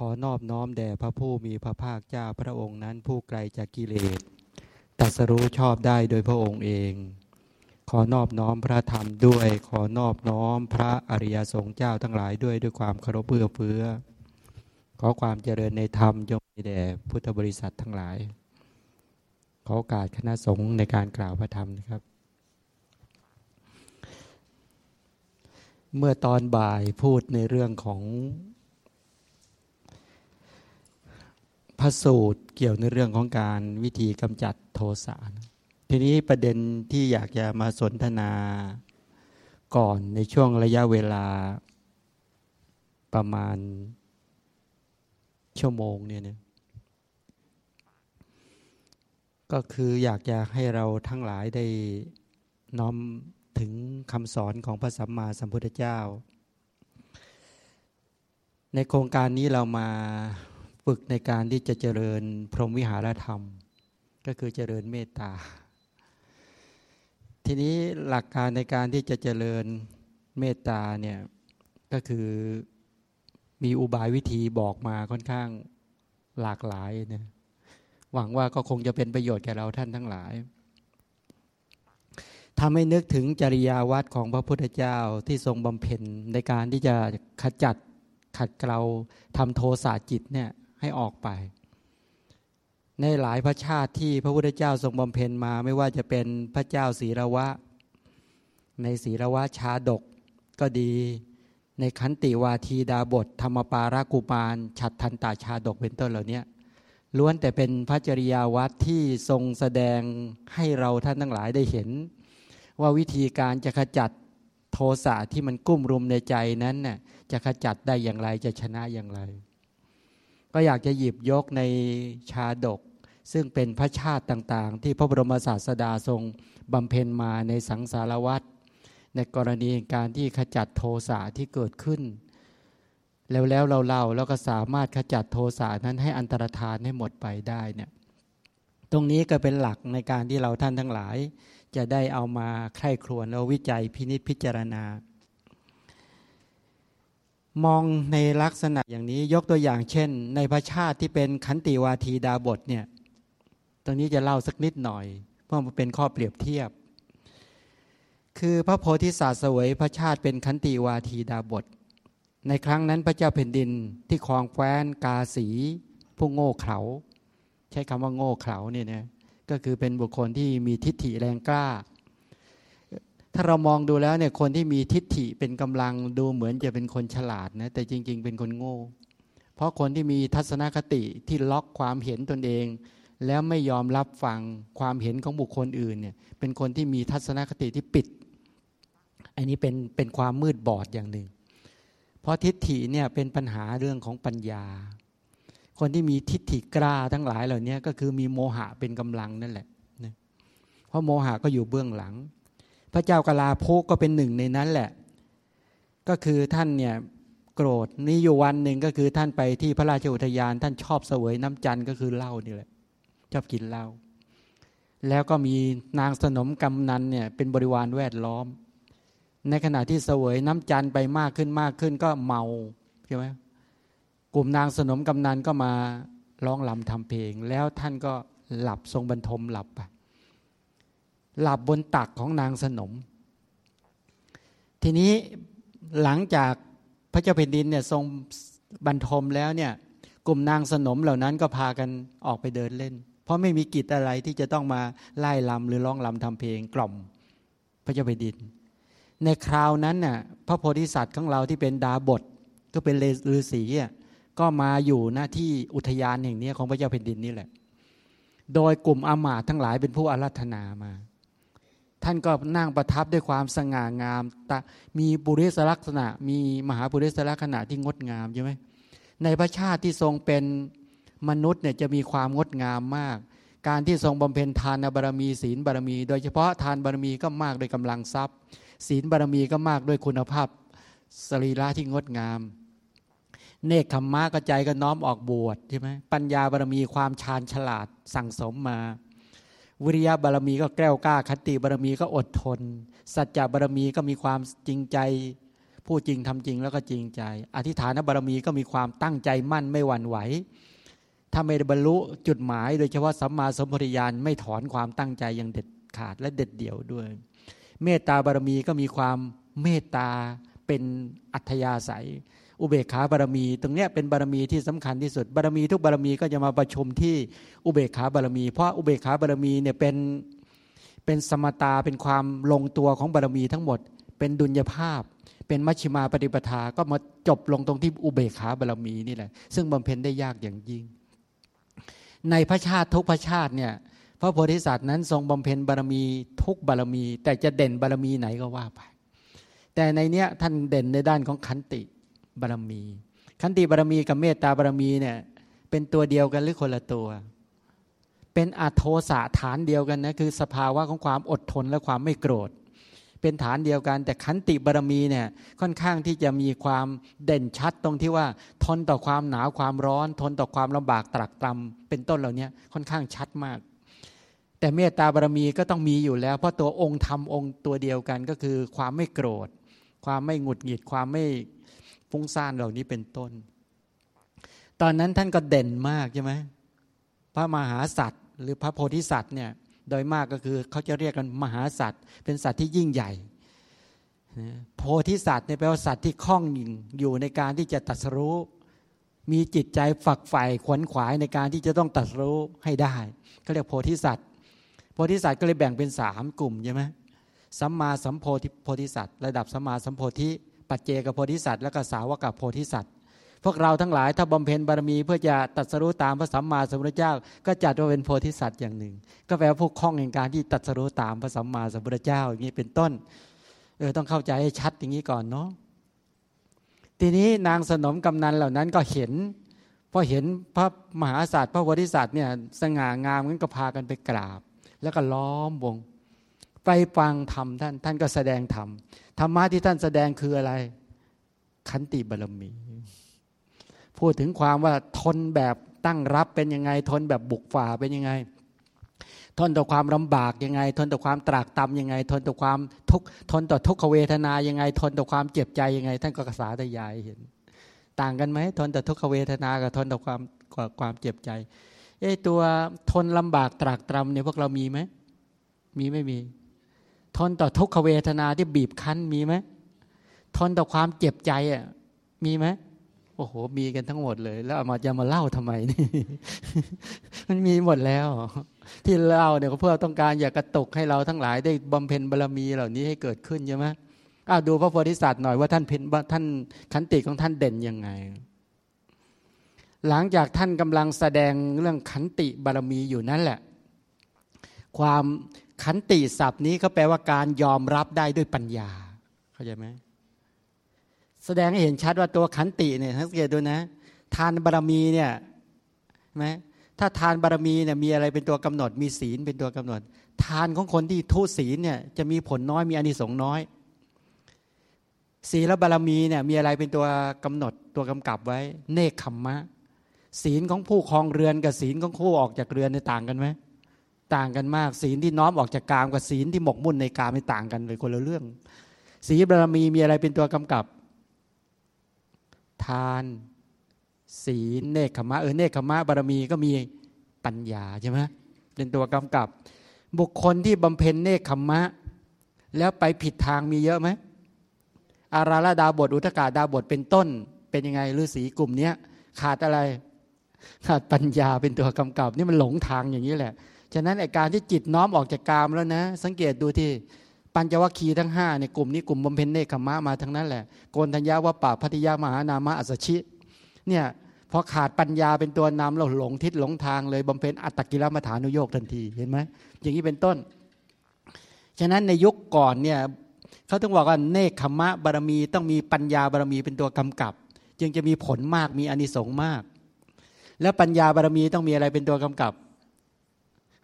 ขอนอบน้อมแด่พระผู้มีพระภาคเจ้าพระองค์นั้นผู้ไกลจากกิเลสตัสรู้ชอบได้โดยพระองค์เอง ขอนอบน้อมพระธรรมด้วย ขอนอบน้อมพระอริยสงฆ์เจ้าทั้งหลายด้วยด้วยความเคารพเพื่อเฟื้อ ขอความเจริญในธรรมจงมีแด่พุทธบริษัททั้งหลาย ขอโอกาสคณะสงฆ์ในการกล่าวพระธรรมนะครับ เมื่อตอนบ่ายพูดในเรื่องของ พระสูตรเกี่ยวในเรื่องของการวิธีกำจัดโทสะทีนี้ประเด็นที่อยากจะมาสนทนาก่อนในช่วงระยะเวลาประมาณชั่วโมงเนี่ยนะก็คืออยากจะให้เราทั้งหลายได้น้อมถึงคำสอนของพระสัมมาสัมพุทธเจ้า ในโครงการนี้เรามา ฝึกในการที่จะเจริญพรหมวิหารธรรม ก็คือเจริญเมตตา ทีนี้หลักการในการที่จะเจริญเมตตาเนี่ยก็คือมีอุบายวิธีบอกมาค่อนข้างหลากหลายนะหวังว่าก็คงจะเป็นประโยชน์แก่เราท่านทั้งหลายทำให้นึกถึงจริยาวัดของพระพุทธเจ้าที่ทรงบำเพ็ญในการที่จะขจัดขัดเกลาทำโทสะจิตเนี่ย ให้ออกไป ในหลายพระชาติที่พระพุทธเจ้าทรงบำเพ็ญมา ไม่ว่าจะเป็นพระเจ้าศีรวะ ในศีรวะชาดกก็ดี ในขันติวาทีดาบท ธรรมปารากุมารฉัดทันตาชาดกเป็นต้นเหล่านี้ล้วนแต่เป็นพระจริยาวัดที่ทรงแสดงให้เราท่านทั้งหลายได้เห็น ว่าวิธีการจะขจัดโทสะที่มันกุ้มรุมในใจนั้นน่ะจะขจัดได้อย่างไรจะชนะอย่างไร ก็อยากจะหยิบยกในชาดก ซึ่งเป็นพระชาติต่างๆ ที่พระบรมศาสดาทรงบำเพ็ญมาในสังสารวัฏในกรณีการที่ขจัดโทสะที่เกิดขึ้น แล้วแล้วเราเล่าแล้วก็สามารถขจัดโทสะนั้นให้อันตรธานให้หมดไปได้เนี่ยตรงนี้ก็เป็นหลักในการที่เราท่านทั้งหลาย จะได้เอามาใคร่ครวญแล้ววิจัยพินิจพิจารณา มองในลักษณะอย่างนี้ยกตัวอย่างเช่น ในพระชาติที่เป็นขันติวาทีดาบทเนี่ยตรงนี้จะเล่าสักนิดหน่อย เพราะมันเป็นข้อเปรียบเทียบ คือพระโพธิสัตว์เสวยพระชาติเป็นขันติวาทีดาบท ในครั้งนั้นพระเจ้าแผ่นดินที่คลองแคว้นกาสี ผู้โง่เขลาใช้คำว่าโง่เขลาเนี่ยนะก็คือเป็นบุคคลที่มีทิฏฐิแรงกล้า ถ้าเรามองดูแล้วเนี่ยคนที่มีทิฏฐิเป็นกำลังดูเหมือนจะเป็นคนฉลาดนะแต่จริง ๆ เป็นคนโง่ เพราะคนที่มีทัศนคติที่ล็อกความเห็นตนเอง แล้วไม่ยอมรับฟังความเห็นของบุคคลอื่นเนี่ยเป็นคนที่มีทัศนคติที่ปิด อันนี้เป็นเป็นความมืดบอดอย่างหนึ่ง เพราะทิฏฐิเนี่ยเป็นปัญหาเรื่องของปัญญา คนที่มีทิฏฐิกล้าทั้งหลายเหล่านี้ก็คือมีโมหะเป็นกำลังนั่นแหละเพราะโมหะก็อยู่เบื้องหลัง พระเจ้ากลาโภกก็เป็นหนึ่งในนั้นแหละ ก็คือท่านเนี่ยโกรธนี่อยู่วันหนึ่งก็คือท่านไปที่พระราชอุทยาน ท่านชอบเสวยน้ำจันทร์ก็คือเหล้านี่แหละ ชอบกินเหล้าแล้วก็มีนางสนมกำนันเนี่ยเป็นบริวารแวดล้อม ในขณะที่เสวยน้ำจันทร์ไปมากขึ้นมากขึ้นก็เมาใช่ไหมกลุ่มนางสนมกำนันก็มาร้องลำทำเพลง แล้วท่านก็หลับทรงบรรทมหลับไป หลับบนตักของนางสนม ทีนี้หลังจากพระเจ้าแผ่นดินเนี่ยทรงบรรทมแล้วเนี่ยกลุ่มนางสนมเหล่านั้นก็พากันออกไปเดินเล่น เพราะไม่มีกิจอะไรที่จะต้องมาไล่ลำหรือร้องลำทำเพลงกล่อมพระเจ้าแผ่นดิน ในคราวนั้นน่ะพระโพธิสัตว์ของเราที่เป็นดาบทก็เป็นเลฤาษีก็มาอยู่หน้าที่อุทยานแห่งนี้ของพระเจ้าแผ่นดินนี่แหละ โดยกลุ่มอามาตทั้งหลายเป็นผู้อารัธนามา ท่านก็นั่งประทับด้วยความสง่างามตมีบุริสลักษณะ มีมหาบุริสลักษณะที่งดงามใช่ไหมในพระชาติที่ทรงเป็นมนุษย์เนี่ยจะมีความงดงามมาก การที่ทรงบำเพ็ญทานบารมีศีลบารมี โดยเฉพาะทานบารมีก็มากด้วยกำลังทรัพย์ ศีลบารมีก็มากด้วยคุณภาพสรีระที่งดงาม เนคขมมะกระใจก็น้อมออกบวชใช่ไหมปัญญาบารมีความชาญฉลาดสั่งสมมา วิริยะบารมีก็แกล้วกล้า คติบารมีก็อดทน สัจจะบารมีก็มีความจริงใจพูดจริงทำจริงแล้วก็จริงใจ อธิษฐานบารมีก็มีความตั้งใจมั่นไม่หวั่นไหวถ้าไม่ได้บรรลุจุดหมาย โดยเฉพาะสัมมาสัมพุทธญาณไม่ถอนความตั้งใจอย่างเด็ดขาดและเด็ดเดี่ยวด้วย เมตตาบารมีก็มีความเมตตาเป็นอัธยาศัย อุเบกขาบารมี ตรงเนี้ยเป็นบารมีที่สำคัญที่สุด บารมีทุกบารมีก็จะมาประชุมที่อุเบกขาบารมี เพราะอุเบกขาบารมีเนี่ยเป็นเป็นสมตาเป็นความลงตัวของบารมีทั้งหมด เป็นดุลยภาพ เป็นมัชฌิมาปฏิปทาก็มาจบลงตรงที่อุเบกขาบารมีนี่แหละซึ่งบำเพ็ญได้ยากอย่างยิ่ง ในพระชาติทุกพระชาติเนี่ยพระโพธิสัตว์นั้นทรงบำเพ็ญบารมีทุกบารมี แต่จะเด่นบารมีไหนก็ว่าไป แต่ในเนี้ยท่านเด่นในด้านของขันติ บารมี ขันติบารมีกับเมตตาบารมีเนี่ยเป็นตัวเดียวกันหรือคนละตัว เป็นอัโทสะฐานเดียวกันนะคือสภาวะของความอดทนและความไม่โกรธ เป็นฐานเดียวกัน แต่ขันติบารมีเนี่ยค่อนข้างที่จะมีความเด่นชัดตรงที่ว่า ทนต่อความหนาวความร้อน ทนต่อความลำบากตรักตรำเป็นต้นเหล่านี้ค่อนข้างชัดมากแต่เมตตาบารมีก็ต้องมีอยู่แล้ว เพราะตัวองค์ธรรมองค์ตัวเดียวกันก็คือความไม่โกรธ ความไม่หงุดหงิดความไม่ ฟุ้งซ่านเหล่านี้เป็นต้น ตอนนั้นท่านก็เด่นมากใช่ไหมพระมหาสัตว์ หรือพระโพธิสัตว์เนี่ยโดยมากก็คือเขาจะเรียกกันมหาสัตว์ เป็นสัตว์ที่ยิ่งใหญ่โพธิสัตว์เนี่ยแปลว่าสัตว์ที่คล่องอยู่ในการที่จะตัดสู้มีจิตใจฝักใฝ่ขวนขวายในการที่จะต้องตัดสู้ให้ได้ก็เรียกโพธิสัตว์ โพธิสัตว์ก็เลยแบ่งเป็นสามกลุ่มใช่ไหมสัมมาสัมโพธิโพธิสัตว์ ระดับสัมมาสัมโพธิ ปัจเจกโพธิสัตว์แล้วก็สาวกโพธิสัตว์ พวกเราทั้งหลายถ้าบำเพ็ญบารมีเพื่อจะตัดสรู้ตามพระสัมมาสัมพุทธเจ้า ก็จัดว่าเป็นโพธิสัตว์อย่างหนึ่ง ก็แปลว่าพวกคล้องในการที่ตัดสรู้ตามพระสัมมาสัมพุทธเจ้าอย่างนี้เป็นต้นเออต้องเข้าใจให้ชัดอย่างนี้ก่อนเนาะทีนี้นางสนมกำนันเหล่านั้นก็เห็นพอเห็นพระมหาศาสตร์พระโพธิสัตว์เนี่ยสง่างามงั้นก็พากันไปกราบ แล้วก็ล้อมวงไปฟังธรรมท่านท่านก็แสดงธรรม ธรรมะที่ท่านแสดงคืออะไร ขันติบารมี พูดถึงความว่าทนแบบตั้งรับเป็นยังไง ทนแบบบุกฝ่าเป็นยังไง ทนต่อความลำบากยังไง ทนต่อความตรากตำยังไง ทนต่อความทุกทนต่อทุกขเวทนายังไง ทนต่อความเจ็บใจยังไง ท่านก็กษาตยายเห็น ต่างกันไหมทนต่อทุกขเวทนากับทนต่อความความเจ็บใจเอ้ตัวทนลำบากตรากตรำเนี่ยพวกเรามีไหมมีไม่มี ทนต่อทุกขเวทนาที่บีบคั้นมีไหมทนต่อความเจ็บใจอะ มีไหมโอ้โห มีกันทั้งหมดเลย แล้วมาจะมาเล่าทำไมนี่ มันมีหมดแล้ว ที่เล่าเนี่ยเพื่อต้องการอยากกระตุกให้เราทั้งหลายได้บำเพ็ญบารมีเหล่านี้ให้เกิดขึ้นใช่ไหมอ้าวดูพระโพธิสัตว์หน่อยว่าท่านเพ็ญท่านขันติของท่านเด่นยังไง หลังจากท่านกำลังแสดงเรื่องขันติบารมีอยู่นั่นแหละ ความ ขันติศัพท์นี้ก็แปลว่าการยอมรับได้ด้วยปัญญา เข้าใจไหมแสดงให้เห็นชัดว่าตัวขันติเนี่ยสังเกตดูนะ ทานบารมีเนี่ยไหมถ้าทานบารมีเนี่ยมีอะไรเป็นตัวกำหนด มีศีลเป็นตัวกำหนด ทานของคนที่ทุศีลเนี่ยจะมีผลน้อยมีอานิสงส์น้อย ศีลบารมีเนี่ยมีอะไรเป็นตัวกำหนดตัวกำกับไว้ เนคขมมะ ศีลของผู้ครองเรือนกับศีลของผู้ออกจากเรือนเนี่ยต่างกันไหม ต่างกันมาก ศีลที่น้อมออกจากกามกับศีลที่หมกมุ่นในกามไม่ต่างกันเลยคนละเรื่อง ศีลบารมีมีอะไรเป็นตัวกำกับ ทาน ศีลเนคขมะเออเนคขมะบารมีก็มีปัญญาใช่ไหมเป็นตัวกำกับ บุคคลที่บำเพ็ญเนคขมะ แล้วไปผิดทางมีเยอะไหมอาราลดาบทอุทกาดาบทเป็นต้น เป็นยังไงฤาษีกลุ่มนี้ขาดอะไรขาดปัญญาเป็นตัวกำกับ นี่มันหลงทางอย่างนี้แหละ ฉะนั้นไอการที่จิตน้อมออกจากกามแล้วนะ สังเกตดูที่ปัญจวัคคีย์ทั้งห้าในกลุ่มนี้กลุ่มบำเพ็ญเนคขมะมาทั้งนั้นแหละโกนธัญญาวปะพัทยามหานามะอัสชิเนี่ยพอขาดปัญญาเป็นตัวนำเราหลงทิศหลงทางเลยบำเพ็ญอัตตกิลมัฐานุโยกทันทีเห็นไหมอย่างนี้เป็นต้น ฉะนั้นในยุคก่อนเนี่ยเขาต้องบอกว่าเนคขมะบารมีต้องมีปัญญาบารมีเป็นตัวกำกับ จึงจะมีผลมากมีอนิสงส์มาก แล้วปัญญาบารมีต้องมีอะไรเป็นตัวกำกับ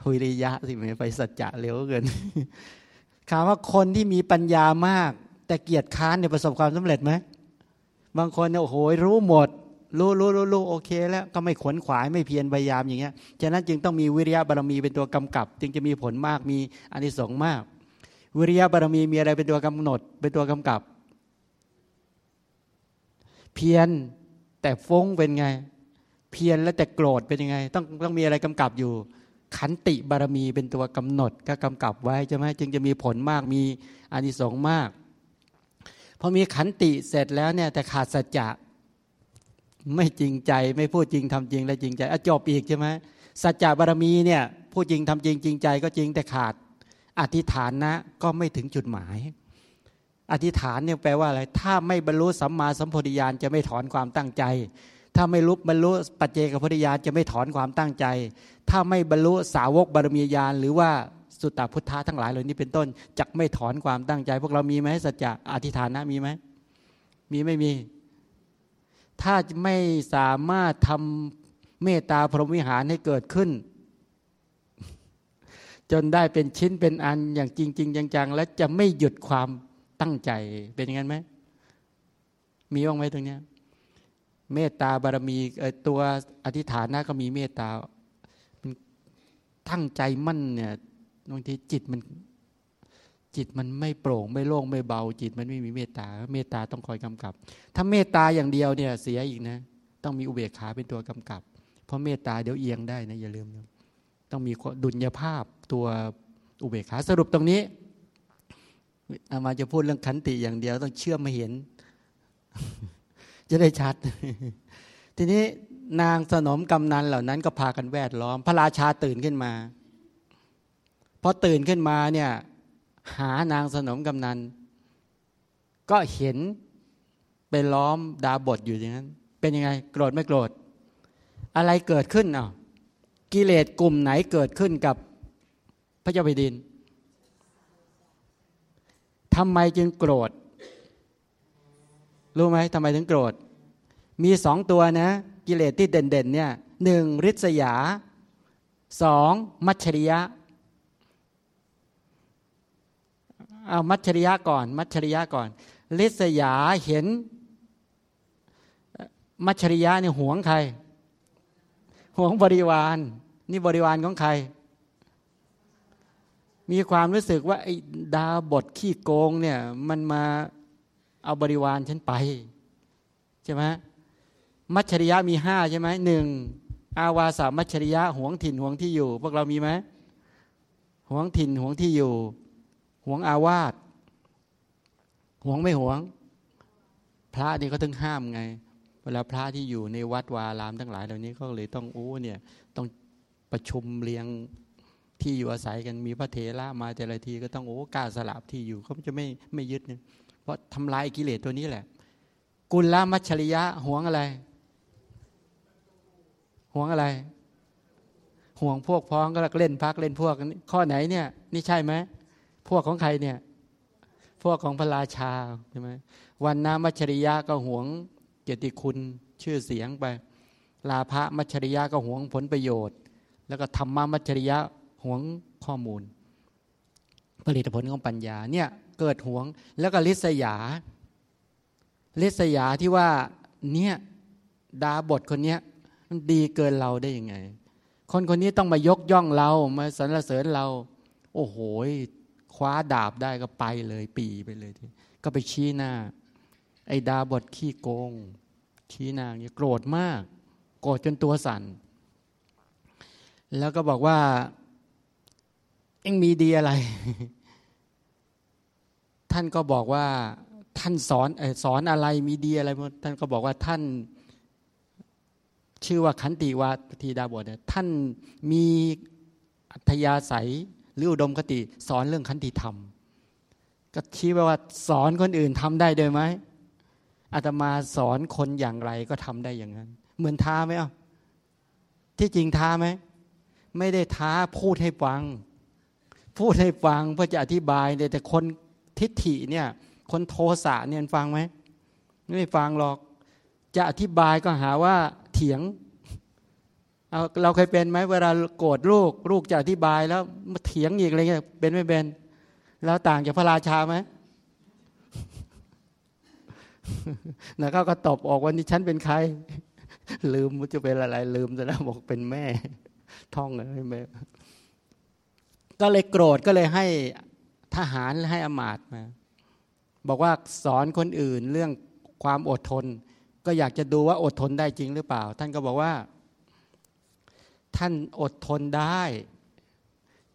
หุยริยะสิไม่ไปสัจจะเร็วเกินถามว่าคนที่มีปัญญามาก แต่เกียรติค้านเนี่ยประสบความสำเร็จไหมบางคนเนี่ยโอ้โหรู้หมด รู้รู้รู้รู้โอเค แล้วก็ไม่ขวนขวายไม่เพียรพยายามอย่างเงี้ยฉะนั้นจึงต้องมีวิริยะบารมีเป็นตัวกำกับ จึงจะมีผลมากมีอานิสงส์มาก วิริยะบารมีมีอะไรเป็นตัวกำหนด เป็นตัวกำกับ เพียรแต่ฟุ้งเป็นไง เพียรแล้วแต่โกรธเป็นยังไง ต้องต้องมีอะไรกำกับอยู่ ขันติบารมีเป็นตัวกำหนดก็กำกับไว้ใช่ไหมจึงจะมีผลมากมีอานิสงส์มากพอมีขันติเสร็จแล้วเนี่ย แต่ขาดสัจจะไม่จริงใจไม่พูดจริงทำจริงและจริงใจอจบอีกใช่ไหมสัจจะบารมีเนี่ยพูดจริงทำจริงจริงใจก็จริงแต่ขาดอธิษฐานนะก็ไม่ถึงจุดหมาย อธิษฐานเนี่ยแปลว่าอะไร ถ้าไม่บรรลุสัมมาสัมโพธิญาณจะไม่ถอนความตั้งใจ ถ้าไม่รู้บรรลุปัจเจกพุทธญาณจะไม่ถอนความตั้งใจ ถ้าไม่บรรลุสาวกบารมีญาณหรือว่าสุตตพุทธะทั้งหลายเหล่านี้เป็นต้นจะไม่ถอนความตั้งใจ พวกเรามีไหมสัจจะอธิษฐานนะมีไหมมีไม่มี ถ้าไม่สามารถทำเมตตาพรหมวิหารให้เกิดขึ้น จนได้เป็นชิ้นเป็นอันอย่างจริงจริงจังๆ และจะไม่หยุดความตั้งใจเป็นอย่างนั้นไหมมีบ้างไหมตรงนี้ เมตตาบารมีตัวอธิษฐานนะก็มีเมตตาตั้งใจมั่นเนี่ยบางทีจิตมันจิตมันไม่โปร่งไม่โล่งไม่เบา จิตมันไม่มีเมตตา เมตตาต้องคอยกำกับ ถ้าเมตตาอย่างเดียวเนี่ยเสียอีกนะ ต้องมีอุเบกขาเป็นตัวกำกับ เพราะเมตตาเดี๋ยวเอียงได้นะอย่าลืมต้องมีดุลยภาพตัวอุเบกขาสรุปตรงนี้อามาจะพูดเรื่องขันติอย่างเดียวต้องเชื่อมมาเห็น จะได้ชัด ทีนี้นางสนมกำนันเหล่านั้นก็พากันแวดล้อม พระราชาตื่นขึ้นมาพอตื่นขึ้นมาเนี่ย หานางสนมกำนัน ก็เห็นไปล้อมดาบทอยู่อย่างนั้น เป็นยังไง โกรธไม่โกรธ อะไรเกิดขึ้นอะกิเลสกลุ่มไหนเกิดขึ้นกับพระเจ้าแผ่นดินทำไมจึงโกรธ รู้ไหมทำไมถึงโกรธ มีสองตัวนะ กิเลสที่เด่นๆเนี่ยหนึ่งริษยาสองมัชชริยะเอามัชชริยะก่อน มัชชริยะก่อนลิษยาเห็น มัชชริยะเนี่ยหวงใครหวงบริวาร นี่บริวารของใคร มีความรู้สึกว่าไอ้ดาบทขี้โกงเนี่ยมันมา เอาบริวารฉันไปใช่ไหมมัชชริยะมีห้าใช่ไหมหนึ่งอาวาสามัชชริยะห่วงถิ่นห่วงที่อยู่ พวกเรามีไหมห่วงถิ่นห่วงที่อยู่ห่วงอาวาสห่วงไม่ห่วง พระนี่ก็ต้องห้ามไง เวลาพระที่อยู่ในวัดวารามทั้งหลาย เหล่านี้ก็เลยต้องโอ้เนี่ยต้องประชุมเรียงที่อยู่อาศัยกันมีพระเถระมาแต่ละทีก็ต้องโอ้กล้าสลับที่อยู่เขาจะไม่ไม่ยึดเนี่ย เพราะทำลายกิเลสตัวนี้แหละ กุลละมัชริยะห่วงอะไรห่วงอะไร ห่วงพวกพ้องก็เล่นพักเล่นพวก ข้อไหนเนี่ย นี่ใช่ไหมพวกของใครเนี่ย พวกของพระราชาใช่ไหมวันนามัชริยะก็ห่วงเกียรติคุณชื่อเสียงไป ลาภะมัชริยะก็ห่วงผลประโยชน์ แล้วก็ธรรมะมัชริยะห่วงข้อมูล ผลิตผลของปัญญาเนี่ย เกิดหวง แล้วก็ลิษยา ลิษยาที่ว่าเนี่ยดาบทคนเนี้ยมันดีเกินเราได้ยังไง คนคนนี้ต้องมายกย่องเรามาสรรเสริญเรา โอ้โหคว้าดาบได้ก็ไปเลยปีไปเลยทีก็ไปชี้หน้า ไอ้ดาบทขี้โกง ชี้หน้าเนี่ยโกรธมาก โกรธจนตัวสั่นแล้วก็บอกว่า เอ็งมีดีอะไร ท่านก็บอกว่าท่านสอนสอนอะไรมีดีอะไรท่านก็บอกว่าท่านชื่อว่าขันติวาทีดาบทเนี่ยท่านมีอัธยาศัยหรืออุดมคติ สอนเรื่องขันติธรรม ก็ชี้ไปว่าสอนคนอื่นทำได้ด้วยไหมอาตมาสอนคนอย่างไรก็ทำได้อย่างนั้น เหมือนท้าไหมอะที่จริงท้าไหมไม่ได้ท้าพูดให้ฟัง พูดให้ฟังเพื่อจะอธิบายแต่คน ทิฏฐิเนี่ย คนโทสะเนี่ยฟังไหมไม่ฟังหรอก จะอธิบายก็หาว่าเถียงเอาเราเคยเป็นไหมเวลาโกรธลูก ลูกจะอธิบายแล้วมาเถียงอีกอะไรเงี้ยเป็นไม่เป็นแล้วต่างจากพระราชาไหมนะเขาก็ตอบออกวันนี้ฉันเป็นใคร ลืมมันจะเป็นอะไร ลืมแต่แล้วบอกเป็นแม่ ท่องเลยแม่ก็เลยโกรธก็เลยให้ ทหารให้อมาตมา บอกว่าสอนคนอื่นเรื่องความอดทน ก็อยากจะดูว่าอดทนได้จริงหรือเปล่า ท่านก็บอกว่า ท่านอดทนได้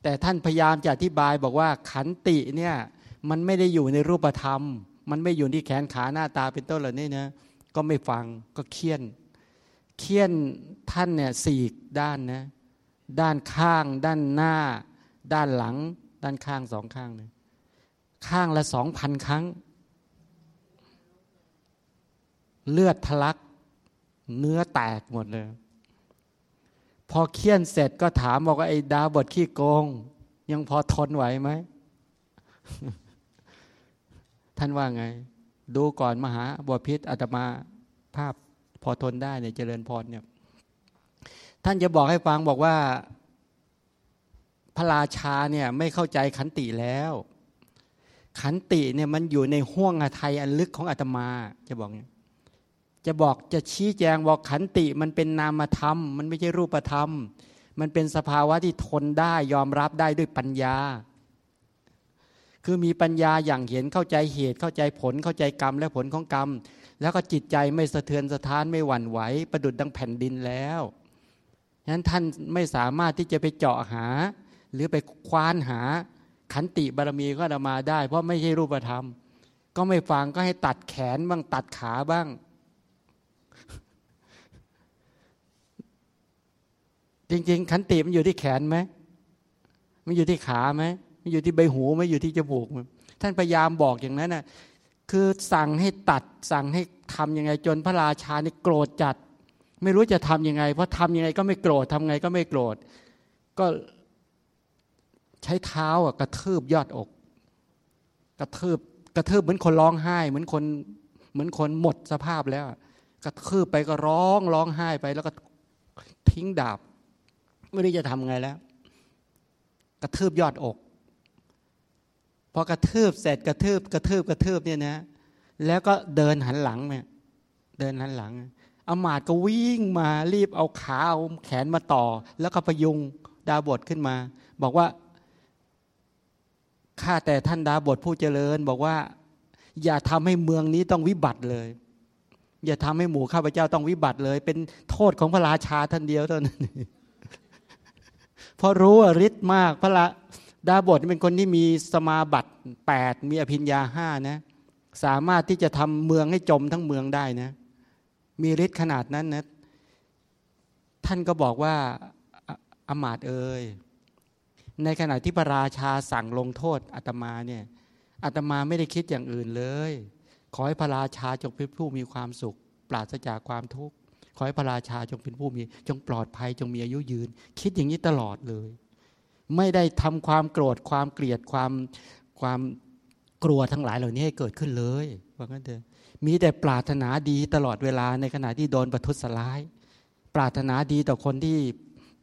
แต่ท่านพยายามจะอธิบายบอกว่าขันติเนี่ยมันไม่ได้อยู่ในรูปธรรม มันไม่อยู่ที่แขนขาหน้าตาเป็นต้นเหล่านี้นะก็ไม่ฟังก็เคี่ยนเคี่ยนท่านเนี่ยสี่ด้านนะด้านข้าง ด้านหน้า ด้านหลัง ด้านข้างสองข้างนะข้างละสองพันครั้ง เลือดทะลัก เนื้อแตกหมดเลย พอเคี่ยนเสร็จก็ถามบอกว่าไอ้ดาวบทขี้โกง ยังพอทนไหวไหม ท่านว่าไง ดูก่อนมหาบพิษอาตมาภาพพอทนได้เนี่ยเจริญพรเนี่ย ท่านจะบอกให้ฟังบอกว่า พระราชาเนี่ยไม่เข้าใจขันติแล้ว ขันติเนี่ยมันอยู่ในห่วงอาไทยอันลึกของอาตมาจะบอกเนี่ยจะบอกจะชี้แจงบอกขันติมันเป็นนามธรรม มันไม่ใช่รูปธรรม มันเป็นสภาวะที่ทนได้ยอมรับได้ด้วยปัญญา คือมีปัญญาอย่างเห็นเข้าใจเหตุเข้าใจผลเข้าใจกรรมและผลของกรรม แล้วก็จิตใจไม่สะเทือนสะท้านไม่หวั่นไหวประดุดดังแผ่นดินแล้วฉะนั้นท่านไม่สามารถที่จะไปเจาะหา หรือไปคว้านหาขันติบารมีก็จะมาได้ เพราะไม่ใช่รูปธรรม ก็ไม่ฟังก็ให้ตัดแขนบ้างตัดขาบ้าง จริง ๆ ขันติมันอยู่ที่แขนไหมมันอยู่ที่ขาไหมมันอยู่ที่ใบหูไหมอยู่ที่จมูกท่านพยายามบอกอย่างนั้นนะคือสั่งให้ตัดสั่งให้ทํำยังไงจนพระราชานี่โกรธจัด ไม่รู้จะทํำยังไง เพราะทำยังไงก็ไม่โกรธทำไงก็ไม่โกรธ ก็ ช้เท้าอะกระทืบยอดอก กระทืบกระทืบเหมือนคนร้องไห้ เหมือนคนเหมือนคนหมดสภาพแล้ว กระทืบไปก็ร้องร้องไห้ไป แล้วก็ทิ้งดาบ ไม่รู้จะทำไงแล้ว กระทืบยอดอกพอกระทืบเสร็จกระทืบกระทืบกระทืบเนี่ยนะ แล้วก็เดินหันหลังเนี่ยเดินหันหลังอามาดก็วิ่งมารีบเอาขาเอาแขนมาต่อ แล้วก็พยุงดาบทขึ้นมา บอกว่า ข้าแต่ท่านดาบทผู้เจริญ บอกว่า อย่าทำให้เมืองนี้ต้องวิบัติเลย อย่าทำให้หมู่ข้าพเจ้าต้องวิบัติเลย เป็นโทษของพระราชาท่านเดียวเท่านั้นเพราะรู้ฤทธิ์มากพระละดาบทเป็นคนที่มีสมาบัติแปดมีอภิญญาห้านะสามารถที่จะทำเมืองให้จมทั้งเมืองได้นะ มีฤทธิ์ขนาดนั้นนะท่านก็บอกว่าอมาตเอ่ย ในขณะที่พระราชาสั่งลงโทษอาตมาเนี่ยอาตมาไม่ได้คิดอย่างอื่นเลย ขอให้พระราชาจงเป็นผู้มีความสุข ปราศจากความทุกข์ขอให้พระราชาจงเป็นผู้มี จงปลอดภัยจงมีอายุยืน คิดอย่างนี้ตลอดเลย ไม่ได้ทำความโกรธความเกลียดความความกลัวทั้งหลายเหล่านี้ให้เกิดขึ้นเลยว่างั้นเถอะมีแต่ปรารถนาดีตลอดเวลาในขณะที่โดนประทุษร้าย ปรารถนาดีต่อคนที่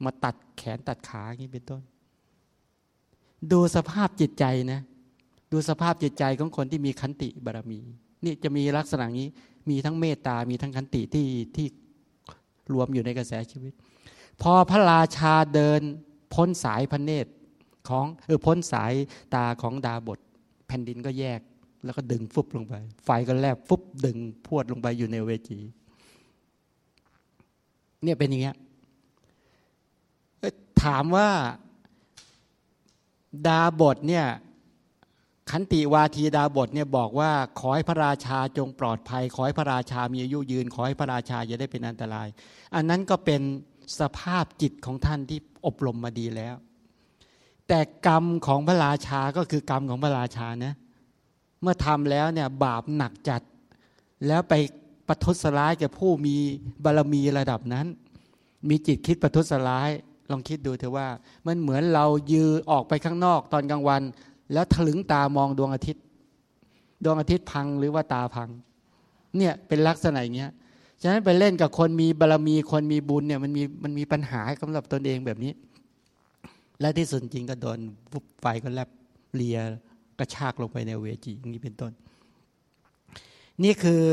มาตัดแขนตัดขาอย่างนี้เป็นต้น ดูสภาพจิตใจนะ ดูสภาพจิตใจของคนที่มีขันติบารมี นี่จะมีลักษณะนี้ มีทั้งเมตตา มีทั้งขันติที่ที่รวมอยู่ในกระแสชีวิต พอพระราชาเดินพ้นสายพระเนตรของเออพ้นสายตาของดาบท แผ่นดินก็แยกแล้วก็ดึงฟุบลงไป ไฟก็แลบฟุบดึงพวดลงไปอยู่ในเวจีเนี่ยเป็นอย่างเงี้ยถามว่า ดาบทเนี่ยขันติวาทีดาบทเนี่ยบอกว่าขอให้พระราชาจงปลอดภัย ขอให้พระราชามีอายุยืน ขอให้พระราชาอย่าได้เป็นอันตราย อันนั้นก็เป็นสภาพจิตของท่านที่อบรมมาดีแล้ว แต่กรรมของพระราชาก็คือกรรมของพระราชานะเมื่อทำแล้วเนี่ยบาปหนักจัด แล้วไปประทุษร้ายแกับผู้มีบารมีระดับนั้น มีจิตคิดประทุษร้าย ลองคิดดูเถอะว่า มันเหมือนเรายือออกไปข้างนอกตอนกลางวัน แล้วถลึงตามองดวงอาทิตย์ ดวงอาทิตย์พังหรือว่าตาพัง เนี่ยเป็นลักษณะอย่างเงี้ยฉะนั้นไปเล่นกับคนมีบารรมีคนมีบุญเนี่ยมันมีมันมีปัญหาสำหรับตนเองแบบนี้ และที่สุดจริงก็โดนไฟก็แลบเลียกระชากลงไปในเวจีอย่างนี้เป็นต้น นี่คือ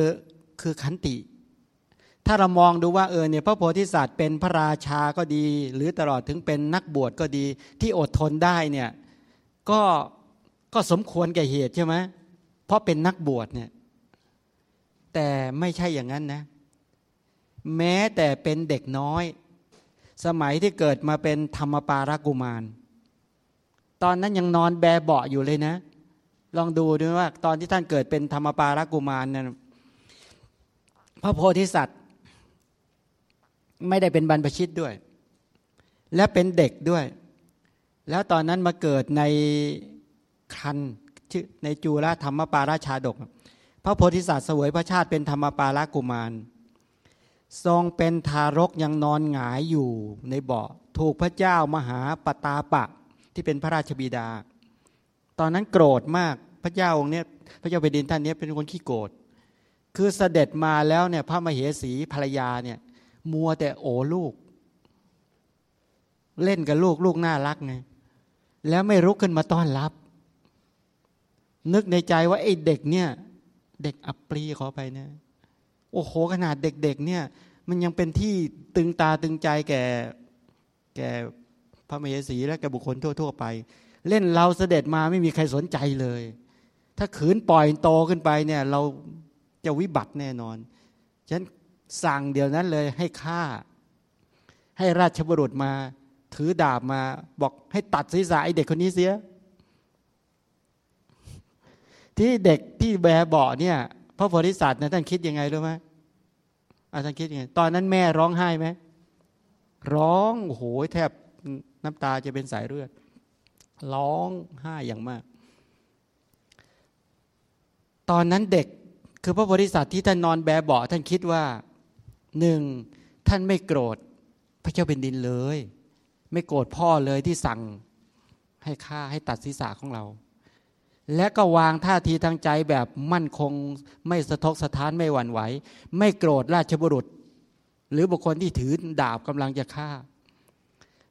คือขันติ ถ้าเรามองดูว่าเออเนี่ยพระโพธิสัตว์เป็นพระราชาก็ดี หรือตลอดถึงเป็นนักบวชก็ดี ที่อดทนได้เนี่ยก็ก็สมควรแก่เหตุใช่ไหมเพราะเป็นนักบวชเนี่ยแต่ไม่ใช่อย่างนั้นนะ แม้แต่เป็นเด็กน้อย สมัยที่เกิดมาเป็นธรรมปารากุมาร ตอนนั้นยังนอนแบเบาอยู่เลยนะ ลองดูดูว่า ตอนที่ท่านเกิดเป็นธรรมปารากุมารนั้นพระโพธิสัตว์ ไม่ได้เป็นบรรพชิตด้วย และเป็นเด็กด้วย แล้วตอนนั้นมาเกิดในคันในจูลธรรมปาราชาดก พระโพธิสัตว์เสวยพระชาติเป็นธรรมปารากุมาร ทรงเป็นทารกยังนอนหงายอยู่ในเบาะถูกพระเจ้ามหาปตาปะที่เป็นพระราชบิดา ตอนนั้นโกรธมากพระเจ้าองค์นี้พระเจ้าแผ่นดินท่านนี้เป็นคนขี้โกรธคือเสด็จมาแล้วเนี่ยพระมเหสีภรรยาเนี่ย มัวแต่โอลูก เล่นกับลูกลูกน่ารักไงแล้วไม่รุกขึ้นมาต้อนรับ นึกในใจว่าไอ้เด็กเนี่ย เด็กอัปรีขอไปเนี่ยโอ้โหขนาดเด็กๆเนี่ย มันยังเป็นที่ตึงตาตึงใจแก่แก่พระมเหสีและแก่บุคคลทั่ว ๆ ไป เล่นเราเสด็จมาไม่มีใครสนใจเลย ถ้าขืนปล่อยโตขึ้นไปเนี่ย เราจะวิบัติแน่นอนฉะนั้น สั่งเดี๋ยวนั้นเลยให้ฆ่า ให้ราชบุรุษมา ถือดาบมา บอกให้ตัดศีรษะไอเด็กคนนี้เสีย ที่เด็กที่แบเบาเนี่ยพระโพธิสัตว์นะท่านคิดยังไงรู้ไหมอาจารย์คิดยังไง ตอนนั้นแม่ร้องไห้ไหมร้องโอ้โหแทบน้ำตาจะเป็นสายเลือด ร้องไห้อย่างมาก ตอนนั้นเด็กคือพระโพธิสัตว์ที่ท่านนอนแบเบาท่านคิดว่า หนึ่งท่านไม่โกรธพระเจ้าเป็นดินเลย ไม่โกรธพ่อเลยที่สั่งให้ฆ่าให้ตัดศีรษะของเรา และก็วางท่าทีทางใจแบบมั่นคง ไม่สะทกสะท้านไม่หวั่นไหว ไม่โกรธราชบุรุษ หรือบุคคลที่ถือดาบกำลังจะฆ่า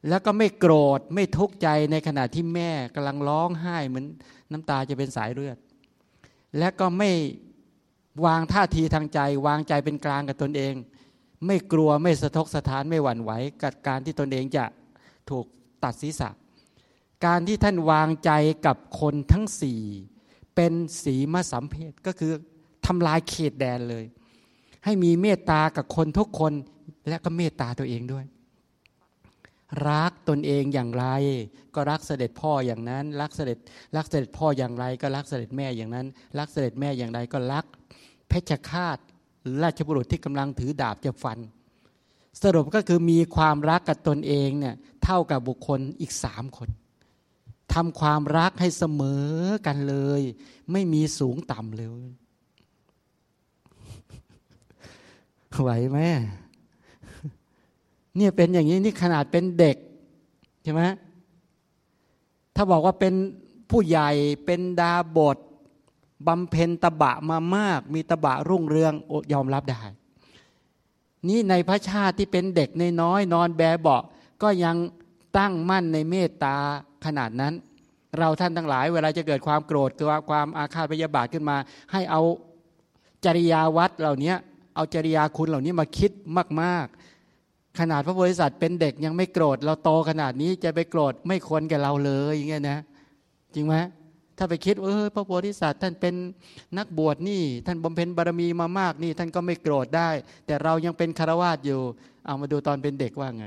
แล้วก็ไม่โกรธไม่ทุกข์ใจในขณะที่แม่กำลังร้องไห้เหมือนน้ำตาจะเป็นสายเลือด และก็ไม่วางท่าทีทางใจ วางใจเป็นกลางกับตนเอง ไม่กลัวไม่สะทกสะท้านไม่หวั่นไหวกับการที่ตนเองจะถูกตัดศีรษะ การที่ท่านวางใจกับคนทั้งสี่เป็นสีมาสัมเพศก็คือทำลายเขตแดนเลย ให้มีเมตตากับคนทุกคนและก็เมตตาตัวเองด้วย รักตนเองอย่างไร ก็รักเสด็จพ่ออย่างนั้น รักเสด็จรักเสด็จพ่ออย่างไร ก็รักเสด็จแม่อย่างนั้น รักเสด็จแม่อย่างไรก็รักเพชฌฆาต ราชบุรุษที่กำลังถือดาบจะฟัน สรุปก็คือมีความรักกับตนเองเนี่ยเท่ากับบุคคลอีกสามคนทำความรักให้เสมอกันเลย ไม่มีสูงต่ำเลย ไหวไหมเนี่ยเป็นอย่างนี้นี่ขนาดเป็นเด็กใช่ไหมถ้าบอกว่าเป็นผู้ใหญ่เป็นดาบท บำเพ็ญตบะมามาก มีตบะรุ่งเรืองยอมรับได้ นี่ในพระชาติที่เป็นเด็กในน้อยนอนแบเบาก็ยังตั้งมั่นในเมตตาขนาดนั้น เราท่านทั้งหลาย เวลาจะเกิดความโกรธเกิดความอาฆาตพยาบาทขึ้นมา ให้เอาจริยาวัดเหล่านี้เอาจริยาคุณเหล่านี้มาคิดมาก ๆ ขนาดพระบริษัทเป็นเด็กยังไม่โกรธ เราโตขนาดนี้จะไปโกรธไม่ควรแก่เราเลยอย่างเงี้ยนะ จริงไหม ถ้าไปคิดเออพระโพธิสัตว์ท่านเป็นนักบวชนี่ ท่านบำเพ็ญบารมีมามากนี่ ท่านก็ไม่โกรธได้ แต่เรายังเป็นคารวาสอยู่ เอามาดูตอนเป็นเด็กว่าไง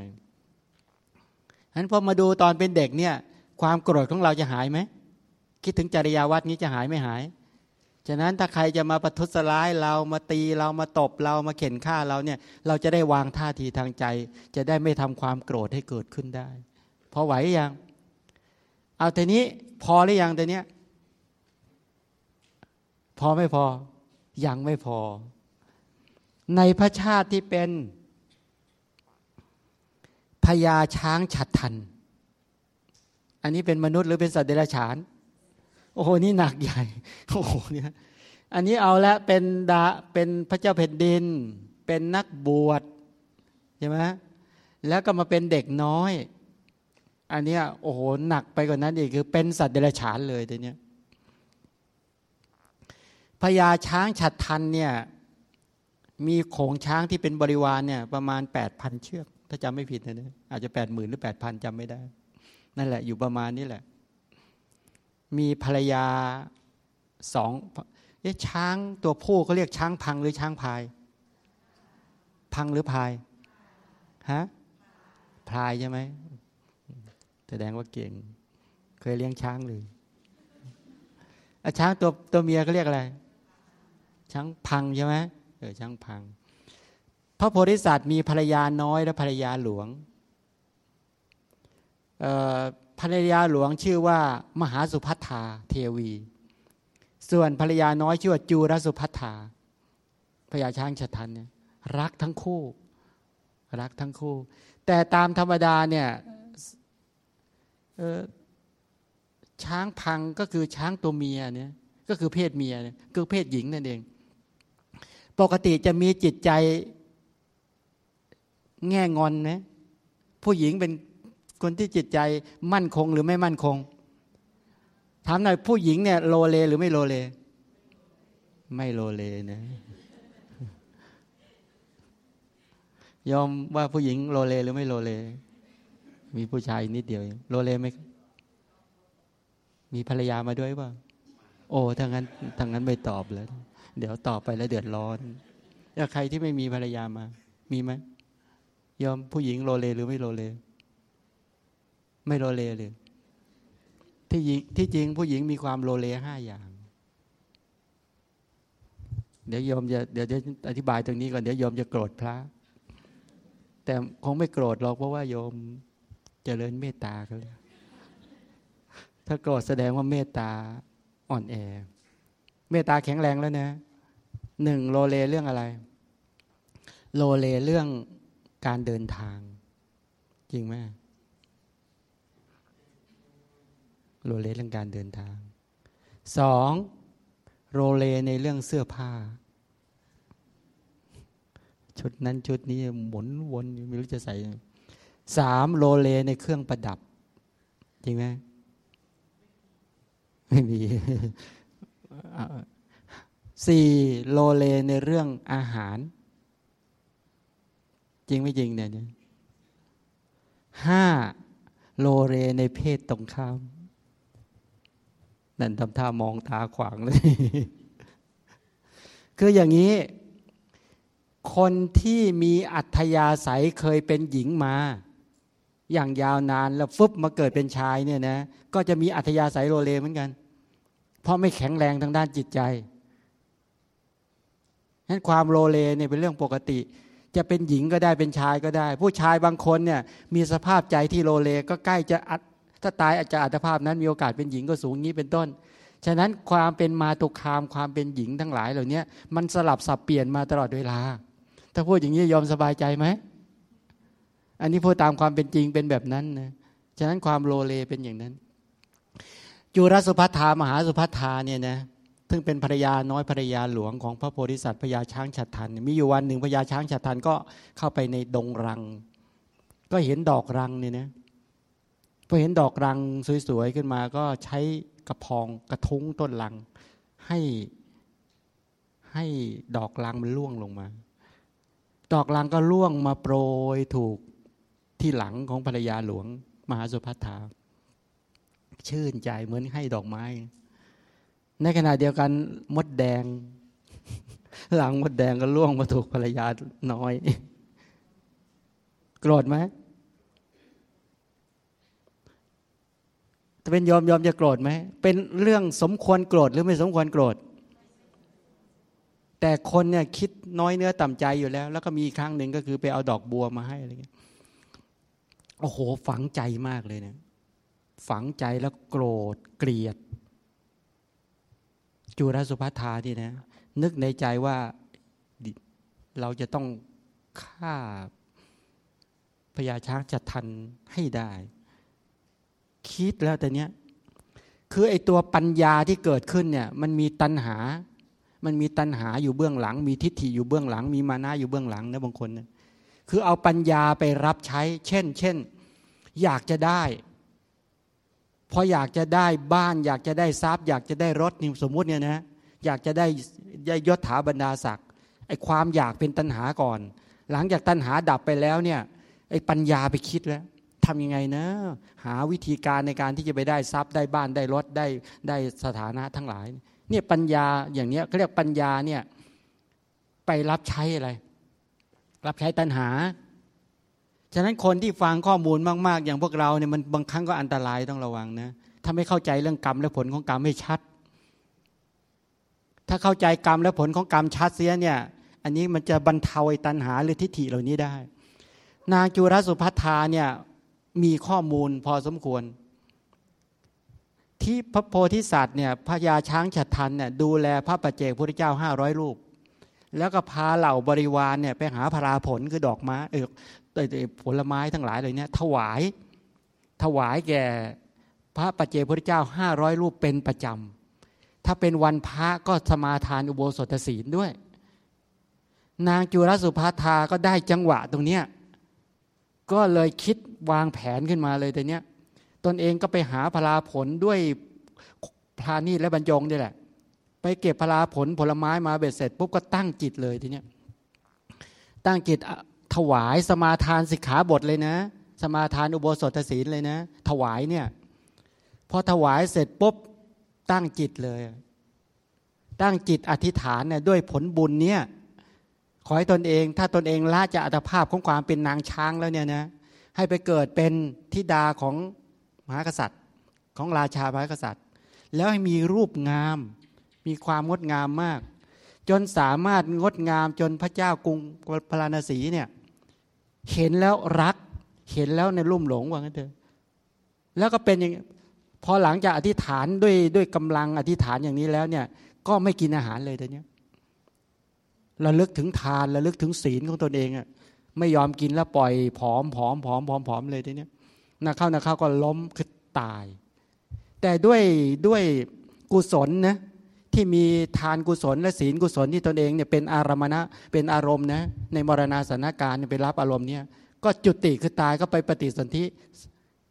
ฉะนั้นพอมาดูตอนเป็นเด็กเนี่ย ความโกรธของเราจะหายไหมคิดถึงจริยาวัดนี้จะหายไม่หาย ฉะนั้นถ้าใครจะมาประทุษร้ายเรามาตีเรามาตบเรามาเข็นฆ่าเราเนี่ย เราจะได้วางท่าทีทางใจ จะได้ไม่ทำความโกรธให้เกิดขึ้นได้ พอไหวยัง เอาแต่นี้พอหรือยังแต่เนี้ย พอไม่พอ ยังไม่พอ ในพระชาติที่เป็นพญาช้างฉัดทัน อันนี้เป็นมนุษย์หรือเป็นสัตว์เดรัจฉาน โอ้โห นี่หนักใหญ่ โอ้โห เนี่ย อันนี้เอาละเป็นดา เป็นพระเจ้าแผ่นดิน เป็นนักบวชใช่ไหมแล้วก็มาเป็นเด็กน้อย อันนี้โอ้โห หนักไปกว่านั้นอีกคือเป็นสัตว์เดรัจฉานเลยเดี๋ยวนี้ พญาช้างฉัดทันเนี่ยมีโขงช้างที่เป็นบริวารเนี่ยประมาณแปดพันเชือก ถ้าจำไม่ผิดนะเนี่ยอาจจะแปดหมื่นหรือแปดพันจำไม่ได้ นั่นแหละ อยู่ประมาณนี้แหละ มีภรรยาสองเอ๊ะช้างตัวผู้เขาเรียกช้างพังหรือช้างพาย พังหรือพายฮะพลายใช่ไหมแสดงว่าเก่ง เคยเลี้ยงช้างเลยช้างตัวตัวเมียเขาเรียกอะไร ช้างพังใช่ไหมเออช้างพัง พระโพธิสัตว์มีภรรยาน้อยและภรรยาหลวงภรรยาหลวงชื่อว่ามหาสุพัทธาเทวี ส่วนภรรยาน้อยชื่อว่าจูรสุพัทธาพญาช้างฉทันเนี่ยรักทั้งคู่ รักทั้งคู่ แต่ตามธรรมดาเนี่ยช้างพังก็คือช้างตัวเมียเนี่ยก็คือเพศเมียเนี่ยคือเพศหญิงนั่นเอง ปกติจะมีจิตใจแง่งอนนะผู้หญิงเป็นคนที่จิตใจมั่นคงหรือไม่มั่นคง ถามหน่อยผู้หญิงเนี่ยโลเลหรือไม่โลเล ไม่โลเลนะยอมว่าผู้หญิงโลเลหรือไม่โลเล มีผู้ชายนิดเดียว โลเลไหมมีภรรยามาด้วยป่ะโอ้ถ้างั้นถ้างั้นไม่ตอบแล้ว เดี๋ยวต่อไปแล้วเดือดร้อนแล้วใครที่ไม่มีภรรยามา มีไหมยอมผู้หญิงโลเลหรือไม่โลเล ไม่โลเลเลยที่จริงที่จริงผู้หญิงมีความโลเลห้าอย่าง เดี๋ยวยอมจะเดี๋ยวจะอธิบายตรงนี้ก่อนเดี๋ยวยอมจะโกรธพระ แต่คงไม่โกรธหรอกเพราะว่าโยมเจริญเมตตาเขาถ้าโกรธแสดงว่าเมตตาอ่อนแอ เมตตาแข็งแรงแล้วนะหนึ่งโลเลเรื่องอะไร โลเลเรื่องการเดินทาง จริงไหมโลเลเรื่องการเดินทางสองโรเลในเรื่องเสื้อผ้า ชุดนั้นชุดนี้หมุนวนไม่รู้จะใส่สามโลเลในเครื่องประดับ จริงไหมไม่มี สี่โลเลในเรื่องอาหาร จริงไม่จริงเนี่ยห้าโลเลในเพศตรงข้าม นั่นทำท่ามองตาขวางเลย คืออย่างนี้ คนที่มีอัธยาศัยเคยเป็นหญิงมา อย่างยาวนานแล้วฟึบมาเกิดเป็นชายเนี่ยนะ ก็จะมีอัธยาศัยโลเลเหมือนกัน เพราะไม่แข็งแรงทางด้านจิตใจนั้นความโลเลเนี่ยเป็นเรื่องปกติ จะเป็นหญิงก็ได้เป็นชายก็ได้ ผู้ชายบางคนเนี่ยมีสภาพใจที่โลเลก็ใกล้จะถ้าตายอาจจะอัตภาพนั้นมีโอกาสเป็นหญิงก็สูงนี้เป็นต้น ฉะนั้นความเป็นมาตุคามความเป็นหญิงทั้งหลายเหล่านี้มันสลับสับเปลี่ยนมาตลอดเวลา ถ้าพูดอย่างนี้ยอมสบายใจไหม อันนี้พูดตามความเป็นจริงเป็นแบบนั้นนะ ฉะนั้นความโลเลเป็นอย่างนั้น จุรสุภัทามหาสุภัทาเนี่ยนะซึ่งเป็นภรรยาน้อยภรรยาหลวงของพระโพธิสัตว์พญาช้างฉัตรทัน มีอยู่วันหนึ่งพญาช้างฉัตรทันก็เข้าไปในดงรัง ก็เห็นดอกรังเนี่ยนะพอเห็นดอกรังสวยๆขึ้นมาก็ใช้กระพองกระทุ้งต้นรัง ให้ให้ดอกรังมันล่วงลงมา ดอกลังก็ล่วงมาโปรยถูกที่หลังของภรรยาหลวงมหาสุภัทธา ชื่นใจเหมือนให้ดอกไม้ ในขณะเดียวกันมดแดง หลังมดแดงก็ล่วงมาถูกภรรยาน้อย โกรธไหมจะเป็นยอมยอมจะโกรธไหม เป็นเรื่องสมควรโกรธหรือไม่สมควรโกรธ แต่คนเนี่ยคิดน้อยเนื้อต่ำใจอยู่แล้ว แล้วก็มีครั้งหนึ่งก็คือไปเอาดอกบัวมาให้อะไรเงี้ย โอ้โหฝังใจมากเลยเนี่ย ฝังใจแล้วโกรธเกลียด จุรสุภัทาที่นะ นึกในใจว่าเราจะต้องฆ่าพญาช้างจะทันให้ได้ คิดแล้วแต่เนี้ย คือไอตัวปัญญาที่เกิดขึ้นเนี่ย มันมีตัณหา มันมีตัณหาอยู่เบื้องหลัง มีทิฏฐิอยู่เบื้องหลัง มีมานะอยู่เบื้องหลังนะบางคนนะคือเอาปัญญาไปรับใช้ เช่น เช่น อยากจะได้ พออยากจะได้บ้าน อยากจะได้ทรัพย์ อยากจะได้รถนี่สมมุติเนี่ยนะอยากจะได้ยศถาบรรดาศักดิ์ไอ้ความอยากเป็นตัณหาก่อน หลังจากตัณหาดับไปแล้วเนี่ยไอ้ปัญญาไปคิดแล้วทำยังไงนะ หาวิธีการในการที่จะไปได้ทรัพย์ได้บ้านได้รถได้ได้สถานะทั้งหลาย เนี่ยปัญญาอย่างเนี้ยเขาเรียกปัญญาเนี่ยไปรับใช้อะไร รับใช้ตัณหา ฉะนั้นคนที่ฟังข้อมูลมาก ๆ อย่างพวกเราเนี่ยมันบางครั้งก็อันตรายต้องระวังนะถ้าไม่เข้าใจเรื่องกรรมและผลของกรรมไม่ชัด ถ้าเข้าใจกรรมและผลของกรรมชัดเสียเนี่ย อันนี้มันจะบรรเทาไอ้ตัณหาหรือทิฏฐิเหล่านี้ได้ นางจุรสุพัทาเนี่ยมีข้อมูลพอสมควร ที่พระโพธิสัตว์เนี่ยพระยาช้างฉัตรทันเนี่ยดูแลพระปัจเจกพุทธเจ้าห้าร้อยรูปแล้วก็พาเหล่าบริวารเนี่ยไปหาพราผลคือดอกไม้เออ ผลไม้ทั้งหลายเลยเนี่ยถวาย ถวายแก่พระปัจเจพุทธเจ้าห้าร้อยรูปเป็นประจำถ้าเป็นวันพระก็สมาทานอุโบสถศีลด้วย นางจุรสุภาทาก็ได้จังหวะตรงเนี้ยก็เลยคิดวางแผนขึ้นมาเลยแต่เนี้ยตนเองก็ไปหาพลาผลด้วยพรานีและบรรยงนี่แหละ ไปเก็บพลาผลผลไม้มาเบ็ดเสร็จปุ๊บก็ตั้งจิตเลยทีเนี้ยตั้งจิต ถวายสมาทานสิกขาบทเลยนะ สมาทานอุโบสถศีลเลยนะ ถวายเนี่ยพอถวายเสร็จปุ๊บตั้งจิตเลย ตั้งจิตอธิษฐานเนี่ยด้วยผลบุญเนี่ยขอให้ตนเอง ถ้าตนเองละจะอัตภาพของความเป็นนางช้างแล้วเนี่ยนะให้ไปเกิดเป็นทิดาของมหากษัตริย์ ของราชามหากษัตริย์ แล้วให้มีรูปงาม มีความงดงามมาก จนสามารถงดงามจนพระเจ้ากรุงพราณสีเนี่ย เห็นแล้วรัก เห็นแล้วในรุ่มหลงว่างั้นเถอะแล้วก็เป็นอย่างพอหลังจากอธิษฐานด้วยด้วยกำลังอธิษฐานอย่างนี้แล้วเนี่ย ก็ไม่กินอาหารเลยแต่เนี้ยระลึกถึงทานระลึกถึงศีลของตนเองอะไม่ยอมกินแล้วปล่อยผอมผอมผอมผอมผอมเลยทีเนี้ยนักเข้านักเข้าก็ล้มคือตาย แต่ด้วยด้วยกุศลนะ ที่มีทานกุศลและศีลกุศลที่ตนเองเนี่ยเป็นอารมณะเป็นอารมณ์นะในมรณาสถานการณ์ไปรับอารมณ์เนี่ยก็จุติคือตายก็ไปปฏิสนธิ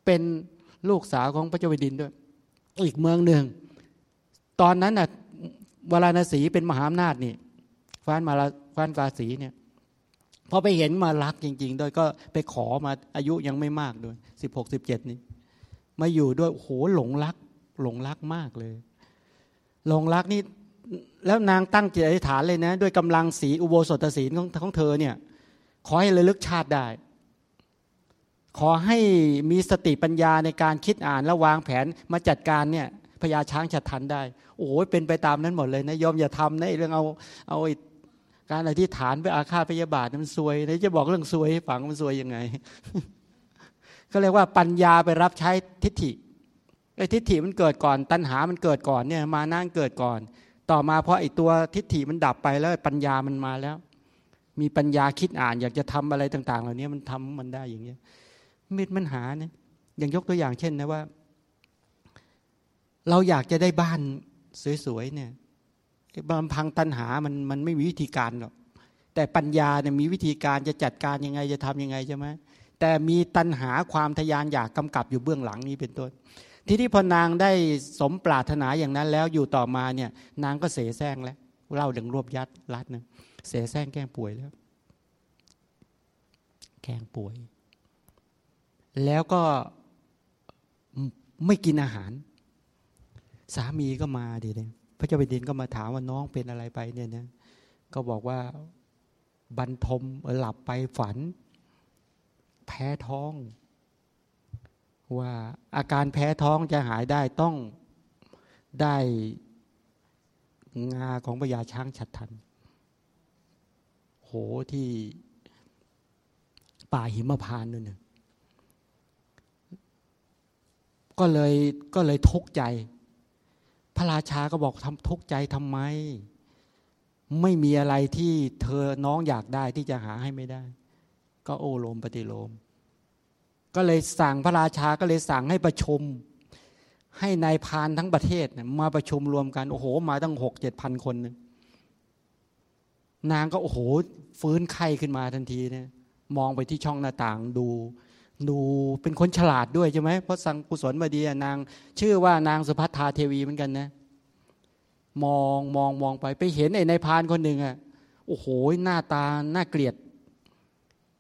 เป็นลูกสาวของพระเจ้าแผ่นดินด้วย อีกเมืองหนึ่ง ตอนนั้นน่ะวราณสีเป็นมหาอำนาจนี่ฟ้านมาฟ้านกาสีเนี่ยพอไปเห็นมารักจริงๆโดยก็ไปขอมาอายุยังไม่มากด้วยสิบหกสิบเจ็ดนี้มาอยู่ด้วยโหหลงรักหลงรักมากเลย หลงรักนี่แล้วนางตั้งจิตอธิษฐานเลยนะ ด้วยกำลังสีอุโบสถศีลของของเธอเนี่ย ขอให้ระลึกชาติได้ ขอให้มีสติปัญญาในการคิดอ่านและวางแผนมาจัดการเนี่ยพญาช้างฉัดทันได้ โอ้ยเป็นไปตามนั้นหมดเลยนะยอมอย่าทำนะเรื่องเอาเอาการอธิษฐานไปอาฆาตพยาบาทมันซวยนะจะบอกเรื่องซวยให้ฟังมันซวยยังไง ก็เรียกว่าปัญญาไปรับใช้ทิฏฐิ ไอ้ทิฏฐิมันเกิดก่อน ตัณหามันเกิดก่อนเนี่ยมานั่งเกิดก่อน ต่อมาพราะไอ้ตัวทิฏฐิมันดับไปแล้วปัญญามันมาแล้ว มีปัญญาคิดอ่านอยากจะทำอะไรต่าง ๆ เหล่านี้มันทำมันได้อย่างเงี้ยมิดมันหาเนี่ยอย่างยกตัวอย่างเช่นนะว่า เราอยากจะได้บ้านสวยๆเนี่ยบำพังตัณหามันมันไม่มีวิธีการหรอกแต่ปัญญาเนี่ยมีวิธีการจะจัดการยังไงจะทํำยังไงใช่ไหมแต่มีตัณหาความทยานอยากกำกับอยู่เบื้องหลังนี้เป็นต้น ที่ที่พอนางได้สมปรารถนาอย่างนั้นแล้วอยู่ต่อมาเนี่ย นางก็เสแสร้งแล้วเล่าดึงรวบยัดรัดนะเสแสร้งแกล้งป่วยแล้ว แกล้งป่วย แล้วก็ไม่กินอาหาร สามีก็มาดีเลยพระเจ้าแผ่นดินก็มาถามว่าน้องเป็นอะไรไปเนี่ยนะก็บอกว่าบรรทมหลับไปฝัน แพ้ท้อง ว่าอาการแพ้ท้องจะหายได้ต้องได้งาของพญาช้างฉัดทัน โหที่ป่าหิมพานนั่นน่ะก็เลยก็เลยทุกข์ใจ พระราชาก็บอกทำทุกข์ใจทำไม ไม่มีอะไรที่เธอน้องอยากได้ที่จะหาให้ไม่ได้ ก็โอโลมปฏิโลม ก็เลยสั่งพระราชาก็เลยสั่งให้ประชุม ให้นายพานทั้งประเทศมาประชุมรวมกัน โอ้โห มาตั้งหกเจ็ดพันคนนึงนางก็โอ้โห ฟื้นไข้ขึ้นมาทันทีเนี่ยมองไปที่ช่องหน้าต่างดู ดูเป็นคนฉลาดด้วยใช่ไหมเพราะสังกุศลบดีนาง ชื่อว่านางสุภัทธาเทวีเหมือนกันนะ มองมองมองไปไปเห็นไอ้ในพานคนหนึ่งอะโอ้โหหน้าตาหน้าเกลียด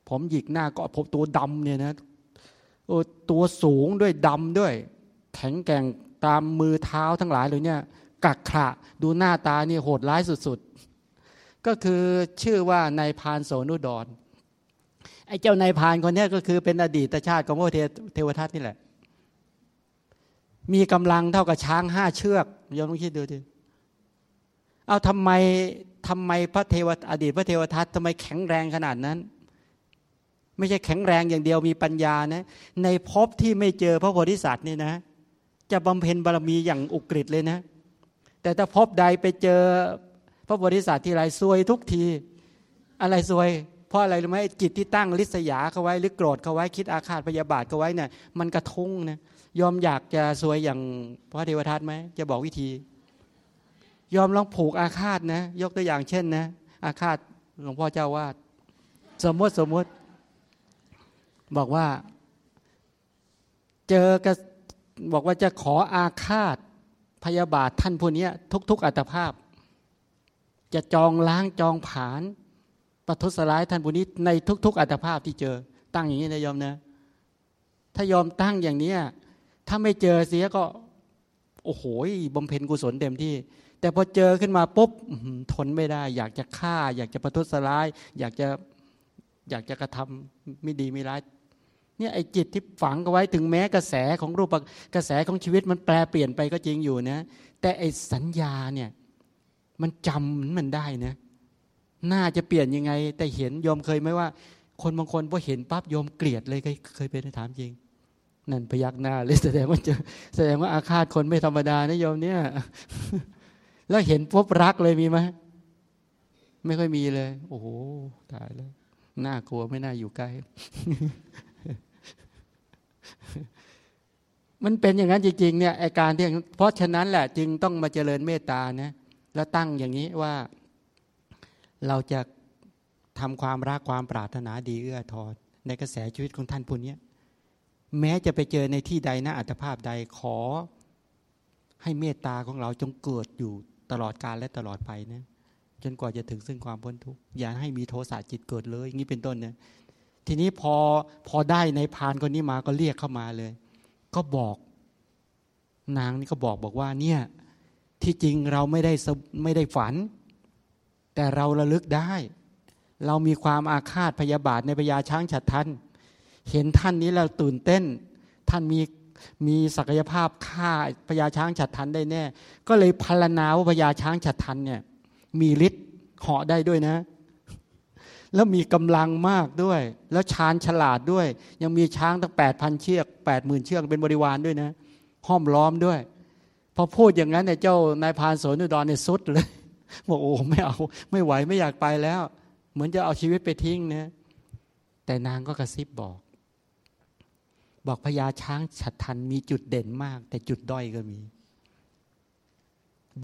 ผมหยิกหน้าก็พบตัวดำเนี่ยนะ ตัวสูงด้วยดำด้วย แข็งแกร่งตามมือเท้าทั้งหลายเลยเนี่ยกักขระดูหน้าตานี่โหดร้ายสุดๆ ก็คือชื่อว่านายพานโสนุดรไอ้เจ้านายพานคนนี้ก็คือเป็นอดีตชาติของพระเทวทัตนี่แหละ มีกำลังเท่ากับช้างห้าเชือกยอมลองคิดดูดิเอาทำไมทำไมพระเทวอดีตพระเทวทัตทำไมแข็งแรงขนาดนั้น ไม่ใช่แข็งแรงอย่างเดียวมีปัญญานะ ในภพที่ไม่เจอพระโพธิสัตว์นี่นะ จะบำเพ็ญบารมีอย่างอุกฤษเลยนะ แต่ถ้าพบใดไปเจอพระโพธิสัตว์ที่ไรซวยทุกที อะไรซวย เพราะอะไรรู้ไหมจิตที่ตั้งลิษยาเขาไว้หรือโกรธเขาไว้คิดอาฆาตพยาบาทเขาไว้เนี่ยมันกระทุ้งนะยอมอยากจะซวยอย่างพระเทวทัตไหมจะบอกวิธี ยอมลองผูกอาฆาตนะ ยกตัวอย่างเช่นนะ อาฆาตหลวงพ่อเจ้าวาดสมมติสมมติ บอกว่า เจอกบอกว่าจะขออาฆาตพยาบาทท่านผู้นี้ทุก ๆอัตภาพ จะจองล้างจองผานประทุษร้ายท่านผู้นี้ในทุก ๆ อัตภาพที่เจอ ตั้งอย่างนี้นะยอมนะถ้ายอมตั้งอย่างนี้ถ้าไม่เจอเสียก็โอ้โหบำเพ็ญกุศลเต็มที่ แต่พอเจอขึ้นมาปุ๊บทนไม่ได้ อยากจะฆ่า อยากจะประทุษร้าย อยากจะอยากจะกระทำไม่ดีไม่ร้าย เนี่ยไอ้จิตที่ฝังเอาไว้ถึงแม้กระแสของรูปกระแสของชีวิตมันแปลเปลี่ยนไปก็จริงอยู่นะ แต่ไอ้สัญญาเนี่ยมันจำมันได้นะน่าจะเปลี่ยนยังไง แต่เห็นยอมเคยไหมว่า คนบางคนพอเห็นปั๊บยอมเกลียดเลยเคยเคยเป็นถามจริง นั่นพยักหน้าเลยแสดงว่าจะแสดงว่าอาฆาตคนไม่ธรรมดานะโยมเนี่ย แล้วเห็นพบรักเลยมีไหมไม่ค่อยมีเลย โอ้โหตายแล้วน่ากลัวไม่น่าอยู่ใกล้ มันเป็นอย่างนั้นจริงๆเนี่ยอาการที่เพราะฉะนั้นแหละจึงต้องมาเจริญเมตตานะแล้วตั้งอย่างนี้ว่า เราจะทำความรักความปรารถนาดีเอื้อทอนในกระแสชีวิตของท่านผู้นี้แม้จะไปเจอในที่ใดนะอัตภาพใดขอให้เมตตาของเราจงเกิดอยู่ตลอดการและตลอดไปนะจนกว่าจะถึงซึ่งความพ้นทุกข์อย่าให้มีโทสะจิตเกิดเลยอย่างนี้เป็นต้นเนี่ยทีนี้พอพอได้ในพานคนนี้มาก็เรียกเข้ามาเลย ก็บอกนางนี่ก็บอกบอกว่าเนี่ยที่จริงเราไม่ได้ไม่ได้ฝัน แต่เราระลึกได้ เรามีความอาฆาตพยาบาทในพญาช้างฉัดทันเห็นท่านนี้เราตื่นเต้น ท่านมีมีศักยภาพฆ่าพญาช้างฉัดทันได้แน่ ก็เลยพารณาว่าพญาช้างฉัดทันเนี่ยมีฤทธิ์เหาะได้ด้วยนะ แล้วมีกำลังมากด้วย แล้วชาญฉลาดด้วย ยังมีช้างตั้งแปดพันเชือกแปดหมื่นเชือกเป็นบริวารด้วยนะ ห้อมล้อมด้วย พอพูดอย่างนั้นเนี่ยเจ้านายพานโสนุดรเนี่ยสุดเลยบอกโอ้ไม่เอาไม่ไหวไม่อยากไปแล้ว เหมือนจะเอาชีวิตไปทิ้งนะแต่นางก็กระซิบบอก บอกพญาช้างฉัดทันมีจุดเด่นมาก แต่จุดด้อยก็มี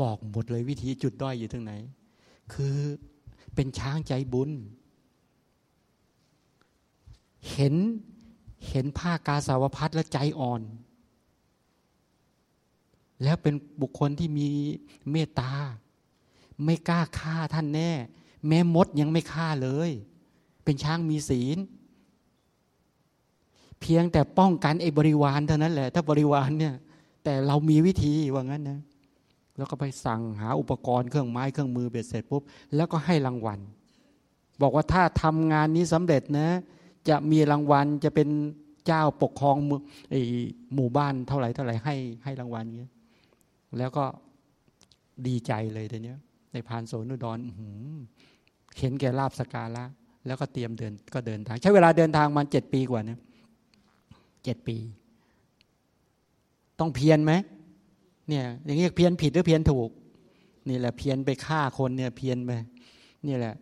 บอกหมดเลยวิธีจุดด้อยอยู่ตรงไหน คือเป็นช้างใจบุญ เห็นเห็นผ้ากาสาวพัดแล้วใจอ่อน แล้วเป็นบุคคลที่มีเมตตา ไม่กล้าฆ่าท่านแน่ แม้มดยังไม่ฆ่าเลย เป็นช้างมีศีล เพียงแต่ป้องกันไอ้บริวารเท่านั้นแหละ ถ้าบริวารเนี่ย แต่เรามีวิธีว่างั้นนะแล้วก็ไปสั่งหาอุปกรณ์เครื่องไม้เครื่องมือเบ็ดเสร็จปุ๊บแล้วก็ให้รางวัล บอกว่าถ้าทำงานนี้สำเร็จนะ จะมีรางวัลจะเป็นเจ้าปกครองไอ้หมู่บ้านเท่าไหร่เท่าไหร่ให้ให้รางวัลเงี้ยแล้วก็ดีใจเลยทีเนี้ย ในพานโสนุดรเข็นแก่ลาบสกาละแล้วก็เตรียมเดินก็เดินทาง ใช้เวลาเดินทางมาเจ็ดปีกว่านะเจ็ดปี ต้องเพียนไหมเนี่ย อย่างนี้เพียนผิดหรือเพียนถูก นี่แหละเพียนไปฆ่าคนเนี่ย เพียนไปนี่แหละ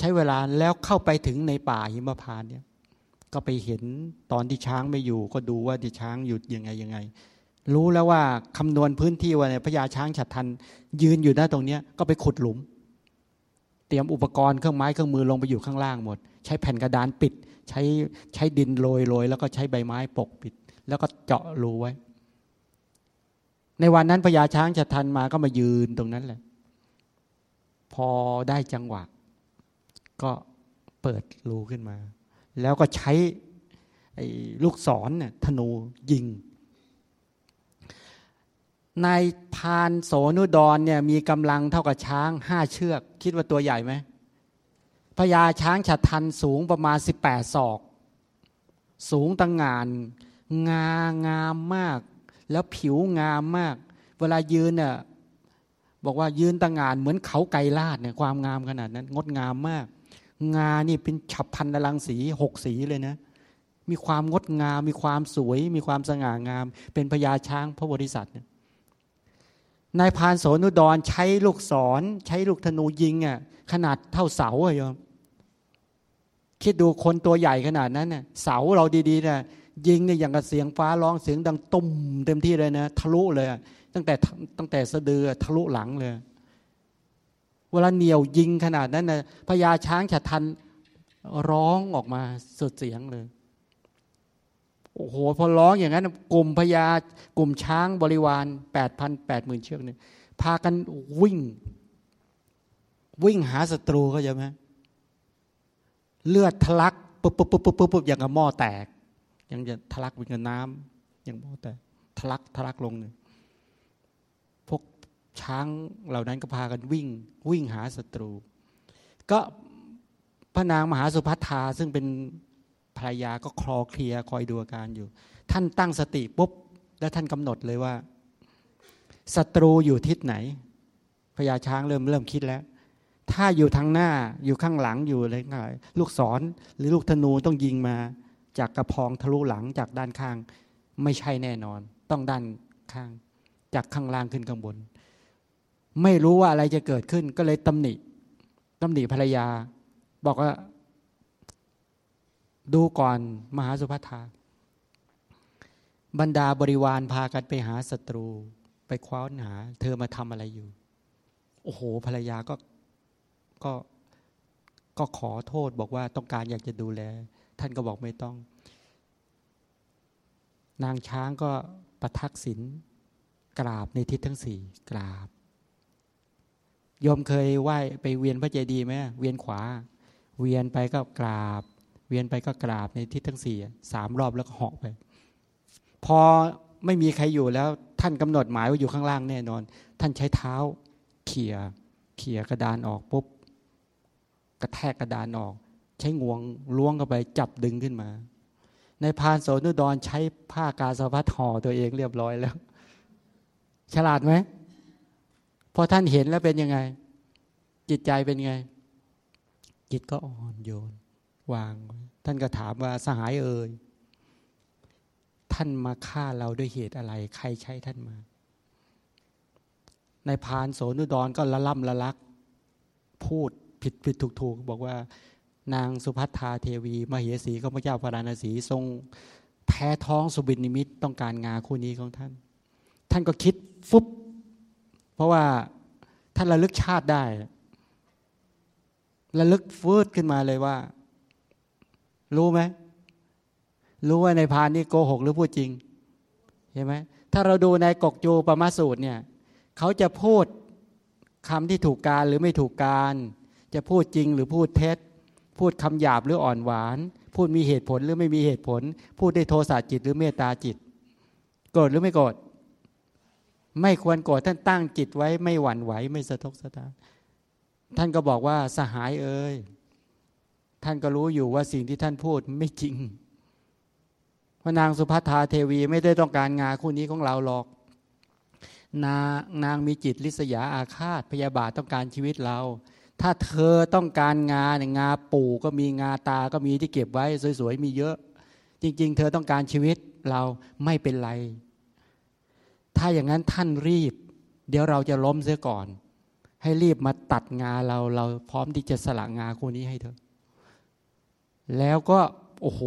ใช้เวลาแล้วเข้าไปถึงในป่าหิมพานเนี่ยก็ไปเห็นตอนที่ช้างไม่อยู่ ก็ดูว่าที่ช้างหยุดยังไงยังไง รู้แล้วว่าคำนวณพื้นที่ว่าเนี่ยพญาช้างฉัดทันยืนอยู่หน้าตรงเนี้ยก็ไปขุดหลุม เตรียมอุปกรณ์เครื่องไม้เครื่องมือลงไปอยู่ข้างล่างหมด ใช้แผ่นกระดานปิด ใช้ใช้ดินโรยโรยแล้วก็ใช้ใบไม้ปกปิด แล้วก็เจาะรูไว้ ในวันนั้นพญาช้างจะทันมาก็มายืนตรงนั้นแหละ พอได้จังหวะ ก็เปิดรูขึ้นมา แล้วก็ใช้ลูกศรเนี่ยธนูยิงนายพานโสนุดรเนี่ยมีกำลังเท่ากับช้างห้าเชือก คิดว่าตัวใหญ่ไหมพญาช้างฉัดทันสูงประมาณ 18 ศอก สูงตั้งงาน งางามมาก แล้วผิวงามมาก เวลายืนเนี่ยบอกว่ายืนตั้งงานเหมือนเขาไกรลาดเนี่ยความงามขนาดนั้น งดงามมาก งานี่เป็นฉับพันนลังสีหกสีเลยนะ มีความงดงาม มีความสวย มีความสง่างาม เป็นพญาช้างพระบริษัทเนี่ยนายพานโสนุดรใช้ลูกศร ใช้ลูกธนูยิงอะขนาดเท่าเสาอะโยมคิดดูคนตัวใหญ่ขนาดนั้นเนี่ยเสาเราดีๆเนี่ยยิงเนี่ยอย่างกับเสียงฟ้าร้องเสียงดังตุ้มเต็มที่เลยนะ ทะลุเลย ตั้งแต่ตั้งแต่สะดือทะลุหลังเลย เวลาเหนียวยิงขนาดนั้นนะพญาช้างฉัทันร้องออกมาสุดเสียงเลย โอ้โห พอร้องอย่างนั้น กลุ่มพญากลุ่มช้างบริวารแปดพันแปดหมื่นเชือกเนี่ยพากันวิ่ง วิ่งหาศัตรูเขาใช่ไหมเลือดทะลักปุ๊บปุ๊บปุ๊บปุ๊บปุ๊บอย่างกับหม้อแตก ยังจะทะลักเป็นกับน้ำอย่างหม้อแตกทะลักทะลักลงเนี่ย ช้างเหล่านั้นก็พากันวิ่งวิ่งหาศัตรู ก็พระนางมหาสุภัทธาซึ่งเป็นภรรยาก็คลอเคลียคอยดูอาการอยู่ ท่านตั้งสติปุ๊บแล้วท่านกำหนดเลยว่าศัตรูอยู่ทิศไหนพญาช้างเริ่มเริ่มคิดแล้ว ถ้าอยู่ทางหน้าอยู่ข้างหลังอยู่อะไรง่ายลูกศรหรือลูกธนูต้องยิงมา จากกระพองทะลุหลังจากด้านข้าง ไม่ใช่แน่นอน ต้องด้านข้าง จากข้างล่างขึ้นข้างบน ไม่รู้ว่าอะไรจะเกิดขึ้น ก็เลยตำหนิตำหนิภรรยา บอกว่า ดูก่อนมหาสุภัทาบรรดาบริวารพากันไปหาศัตรู ไปคว้านหา เธอมาทำอะไรอยู่ โอ้โห ภรรยาก็ก็ก็ขอโทษบอกว่าต้องการอยากจะดูแล ท่านก็บอกไม่ต้อง นางช้างก็ประทักษิณกราบในทิศทั้งสี่กราบ ยมเคยไหว้ไปเวียนพระเจดีย์ไหมเวียนขวา เวียนไปก็กราบ เวียนไปก็กราบในทิศทั้งสี่สามรอบแล้วก็เหาะไป พอไม่มีใครอยู่แล้วท่านกำหนดหมายว่าอยู่ข้างล่างแน่นอน ท่านใช้เท้าเขี่ยเขี่ยกระดานออกปุ๊บกระแทกกระดานออก ใช้งวงล้วงเข้าไปจับดึงขึ้นมา ในพานโสนุดรใช้ผ้ากาสาพัดห่อตัวเองเรียบร้อยแล้ว ฉลาดไหม พอท่านเห็นแล้วเป็นยังไง จิตใจเป็นไง จิตก็อ่อนโยน วาง ท่านก็ถามว่าสหายเอ่ยท่านมาฆ่าเราด้วยเหตุอะไร ใครใช้ท่านมา ในพานโสนุดรก็ละล่ำละลัก พูดผิดผิดถูกถูกบอกว่านางสุพัทธาเทวี มเหสีก็พระเจ้าพระราณสีทรงแพ้ท้องสุบินิมิตต้องการงาคู่นี้ของท่าน ท่านก็คิดฟุบ เพราะว่าท่านระลึกชาติได้ระลึกฟืดขึ้นมาเลยว่า รู้ไหมรู้ว่าในพานนี่โกหกหรือพูดจริงเห็นไหมถ้าเราดูในกกจูปมาสูตรเนี่ยเขาจะพูดคำที่ถูกการหรือไม่ถูกการ จะพูดจริงหรือพูดเท็จ พูดคำหยาบหรืออ่อนหวาน พูดมีเหตุผลหรือไม่มีเหตุผล พูดได้โทสะจิตหรือเมตตาจิต โกรธหรือไม่โกรธ ไม่ควรโกรธท่านตั้งจิตไว้ไม่หวั่นไหวไม่สะทกสะท้านท่านก็บอกว่าสหายเอ้ยท่านก็รู้อยู่ว่าสิ่งที่ท่านพูดไม่จริงพระนางสุภัทาเทวีไม่ได้ต้องการงาคู่นี้ของเราหรอก นานางมีจิตลิษยาอาฆาตพยาบาทต้องการชีวิตเรา ถ้าเธอต้องการงาเนี่ยงาปู่ก็มีงาตาก็มีที่เก็บไว้ สวยๆมีเยอะ จริง ๆ เธอต้องการชีวิตเราไม่เป็นไร ถ้าอย่างนั้นท่านรีบ เดี๋ยวเราจะล้มเสียก่อน ให้รีบมาตัดงาเราเราพร้อมที่จะสละงาคู่นี้ให้เธอ แล้วก็โอ้โห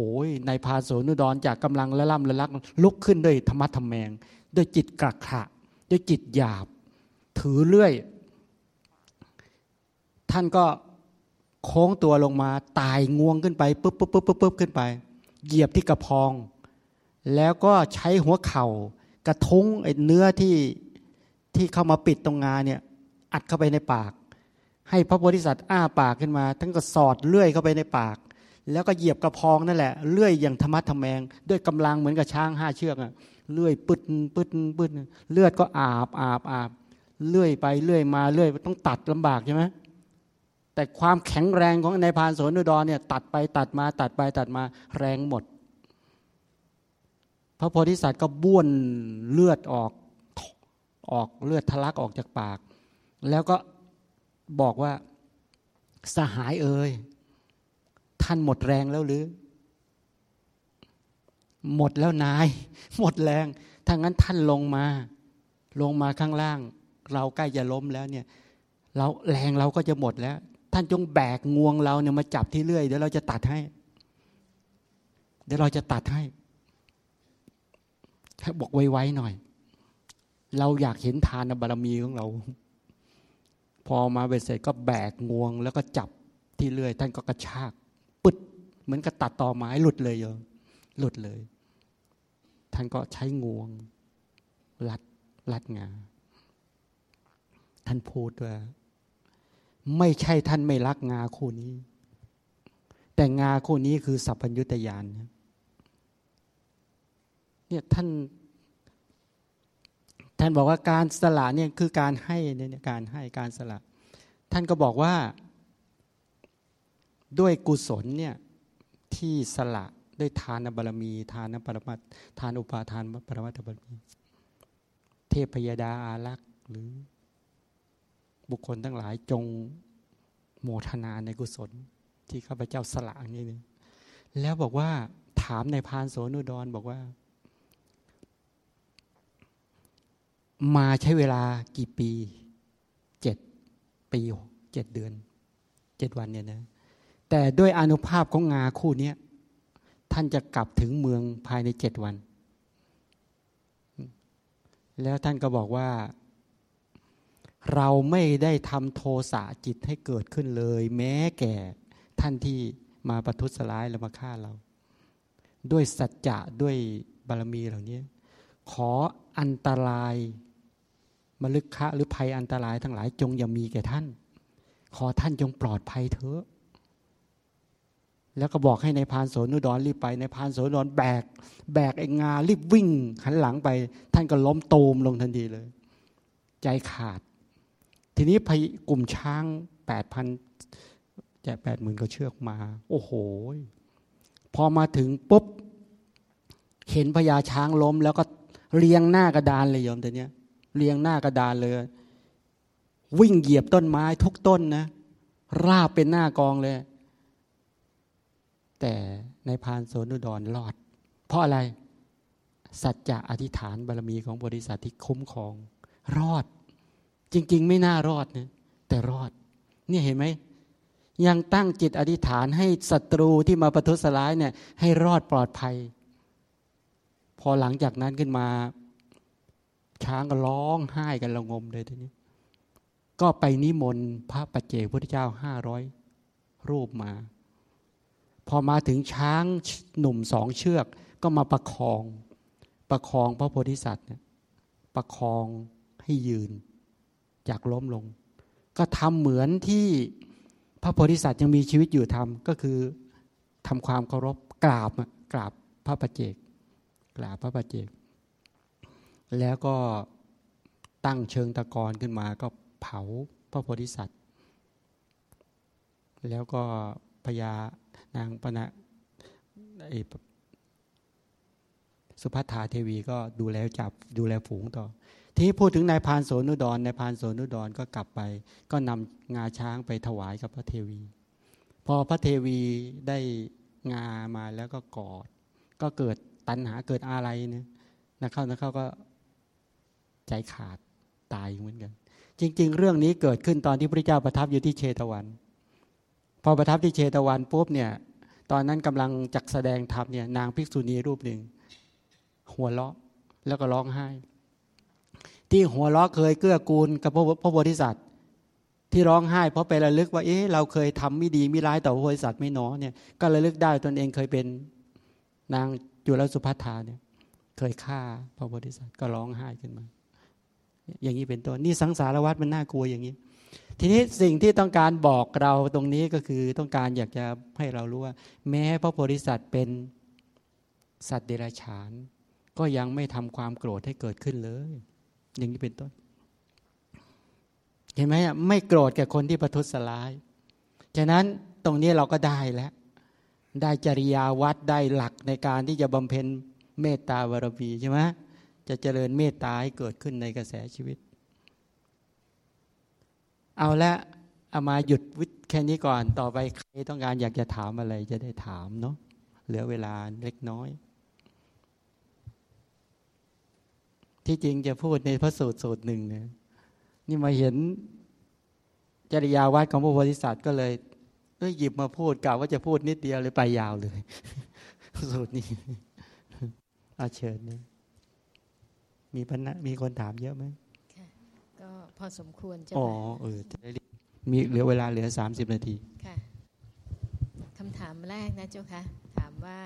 ในพาโสนุดรจากกำลังละล่ำละลัก ลุกขึ้นด้วยธรรมะธรรมแมง ด้วยจิตกระขะด้วยจิตหยาบ ถือเลื่อย ท่านก็โค้งตัวลงมาตายงวงขึ้นไปปุ๊บปุ๊บปุ๊บปุ๊บปุ๊บขึ้นไป เหยียบที่กระพอง แล้วก็ใช้หัวเข่า กระทุ้งไอ้เนื้อที่ที่เข้ามาปิดตรงงาเนี่ย อัดเข้าไปในปาก ให้พระโพธิสัตว์อ้าปากขึ้นมา ทั้งก็สอดเลื่อยเข้าไปในปาก แล้วก็เหยียบกระพองนั่นแหละเลื่อยอย่างธรรมะธรรมแมง ด้วยกำลังเหมือนกับช้างห้าเชือกอะเลื่อยปึดปึดปึดเลือดก็อาบอาบอาบเลื่อยไปเลื่อยมาเลื่อยต้องตัดลำบากใช่ไหมแต่ความแข็งแรงของในพานโสนุดรเนี่ย ตัดไปตัดมาตัดไปตัดมาแรงหมด ระโพธิสัตว์ก็บ้วนเลือดออกออกเลือดทะลักออกจากปาก แล้วก็บอกว่าสหายเอ่ยท่านหมดแรงแล้วหรือ หมดแล้วนาย หมดแรงถ้างั้นท่านลงมา ลงมาข้างล่าง เราใกล้จะล้มแล้วเนี่ยเราแรงเราก็จะหมดแล้ว ท่านจงแบกงวงเราเนี่ยมาจับที่เรื่อยเดี๋ยวเราจะตัดให้ เดี๋ยวเราจะตัดให้ ถ้าบอกไวๆหน่อย เราอยากเห็นทานบารมีของเรา พอมาเบ็ดเสร็จก็แบกงวง แล้วก็จับที่เรื่อย ท่านก็กระชากปึดเหมือนกับตัดต่อไม้หลุดเลยโยหลุดเลย ท่านก็ใช้งวงรัดรัดงาท่านพูดว่าไม่ใช่ท่านไม่รักงาคู่นี้ แต่งาคู่นี้คือสัพพัญญุตยาน เนี่ยท่าน ท่านบอกว่าการสละเนี่ยคือการให้เนี่ยการให้การสละ ท่านก็บอกว่าด้วยกุศลเนี่ยที่สละด้วยทานบารมี ทานปรมัตทานอุปาทานปรมัตบารมี เทพยดาอารักษ์หรือบุคคลทั้งหลายจงโมทนาในกุศล ที่ข้าพเจ้าสละนี่นแล้วบอกว่าถามในพานโสนุดรบอกว่า มาใช้เวลากี่ปีเจ็ดปีเจ็ดเดือนเจ็ดวันเนี่ยนะแต่ด้วยอนุภาพของงาคู่นี้ท่านจะกลับถึงเมืองภายในเจ็ดวัน แล้วท่านก็บอกว่า เราไม่ได้ทำโทสะจิตให้เกิดขึ้นเลย แม้แก่ท่านที่มาประทุษร้ายและมาฆ่าเรา ด้วยสัจจะด้วยบารมีเหล่านี้ขอ อันตรายมลึกคะหรือภัยอันตรายทั้งหลายจงอย่ามีแก่ท่าน ขอท่านจงปลอดภัยเถอะ แล้วก็บอกให้ในพานโสนุดรรีบไป ในพานโสนุดรแบก แบกไอ้งารีบวิ่งหันหลังไป ท่านก็ล้มโตมลงทันทีเลย ใจขาด ทีนี้พกลุ่มช้างแปดพันจะแปดหมื่นก็เชือกมา โอ้โห พอมาถึงปุ๊บ เห็นพญาช้างล้มแล้วก็ เรียงหน้ากระดานเลยโยมตัวเนี้ยเรียงหน้ากระดานเลย วิ่งเหยียบต้นไม้ทุกต้นนะ ราบเป็นหน้ากองเลย แต่ในพานโสนุดรรอด เพราะอะไร สัจจะอธิษฐานบารมีของบริษัทที่คุ้มครอง รอด จริง ๆ ไม่น่ารอดนะแต่รอด เนี่ยเห็นไหมยังตั้งจิตอธิษฐานให้ศัตรูที่มาประทุษร้ายเนี่ย ให้รอดปลอดภัย อหลังจากนั้นขึ้นมา ช้างก็ร้องไห้กันระงมเลยทีนี้ ก็ไปนิมนต์พระปัจเจกพุทธเจ้าห้าร้อยรูปมา พอมาถึงช้างหนุ่มสองเชือก ก็มาประคอง ประคองพระโพธิสัตว์เนี่ยประคองให้ยืน จากล้มลง ก็ทำเหมือนที่พระโพธิสัตว์ยังมีชีวิตอยู่ทำก็คือทำความเคารพกราบกราบพระประเจก กราบพระประเจกแล้วก็ตั้งเชิงตะกอนขึ้นมาก็เผาพระโพธิสัตว์ แล้วก็พญานางปณะสุภัทธาเทวีก็ดูแลจับดูแลฝูงต่อ ที่พูดถึงนายพานโสนุดรนายพานโสนุดรก็กลับไป ก็นำงาช้างไปถวายกับพระเทวี พอพระเทวีได้งามาแล้วก็กอด ก็เกิด ตัณหาเกิดอะไรเนี่ยนะเข้านะเข้าก็ใจขาดตายเหมือนกัน จริง ๆ เรื่องนี้เกิดขึ้นตอนที่พระเจ้าประทับอยู่ที่เชตวัน พอประทับที่เชตวันปุ๊บเนี่ย ตอนนั้นกำลังจักแสดงธรรมเนี่ยนางภิกษุณีรูปหนึ่ง หัวเราะแล้วก็ร้องไห้ ที่หัวเราะเคยเกื้อกูลกับพระโพธิสัตว์ที่ร้องไห้ เพราะไประลึกว่าเอ๊ะเราเคยทำไม่ดีไม่ร้ายต่อพระโพธิสัตว์ไม่น้อเนี่ยก็ระลึกได้ตนเองเคยเป็นนาง จุลสุภัทธาเนี่ย เคยฆ่าพระโพธิสัตว์ก็ร้องไห้ขึ้นมา อย่างนี้เป็นต้นนี่สังสารวัฏมันน่ากลัวอย่างนี้ ทีนี้สิ่งที่ต้องการบอกเราตรงนี้ก็คือต้องการอยากจะให้เรารู้ว่า แม้พระโพธิสัตว์เป็นสัตว์เดรัจฉาน ก็ยังไม่ทำความโกรธให้เกิดขึ้นเลย อย่างนี้เป็นต้น เห็นไหมไม่โกรธแก่คนที่ประทุษร้ายฉะนั้นตรงนี้เราก็ได้แล้ว ได้จริยาวัดได้หลักในการที่จะบำเพ็ญเมตตาบารมีใช่ไหมจะเจริญเมตตาให้เกิดขึ้นในกระแสชีวิต เอาละเอามาหยุดวิแค่นี้ก่อนต่อไปใครต้องการอยากจะถามอะไรจะได้ถามเนาะเหลือเวลาเล็กน้อย ที่จริงจะพูดในพระสูตรสูตรหนึ่งเนี่ยนี่มาเห็นจริยาวัดของพระโพธิสัตว์ก็เลย เอ้ยหยิบมาพูดกล่าวว่าจะพูดนิดเดียวเลยไปยาวเลย สูตรนี้อาเชิญนะมีปัญหามีคนถามเยอะไหมค่ะก็พอสมควรจะอ๋อเออจะได้มีเหลือเวลาเหลือสามสิบนาทีค่ะคำถามแรกนะเจ้าค่ะถามว่า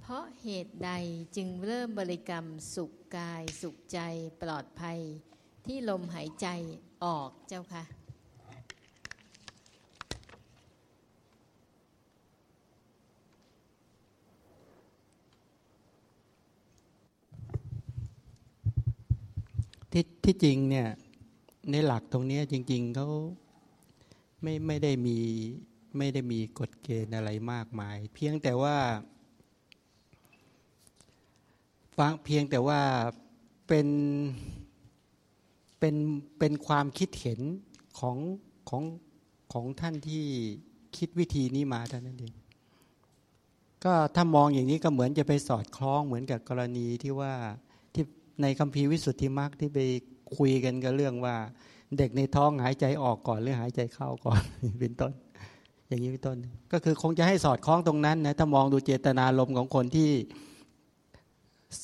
เพราะเหตุใดจึงเริ่มบริกรรมสุขกาย สุขใจปลอดภัยที่ลมหายใจออกเจ้าค่ะ ที่ที่จริงเนี่ยในหลักตรงนี้จริง ๆเขาไม่ไม่ได้มีไม่ได้มีกฎเกณฑ์อะไรมากมาย เพียงแต่ว่าฟังเพียงแต่ว่าเป็นเป็นเป็นความคิดเห็นของของของท่านที่คิดวิธีนี้มาเท่านั้นเองก็ถ้ามองอย่างนี้ก็เหมือนจะไปสอดคล้องเหมือนกับกรณีที่ว่า ในคัมภีร์วิสุทธิมรรคที่ไปคุยกันกับเรื่องว่า เด็กในท้องหายใจออกก่อนหรือหายใจเข้าก่อนเป็นต้น อย่างนี้เป็นต้น ก็คือคงจะให้สอดคล้องตรงนั้นนะถ้ามองดูเจตนาลมของคนที่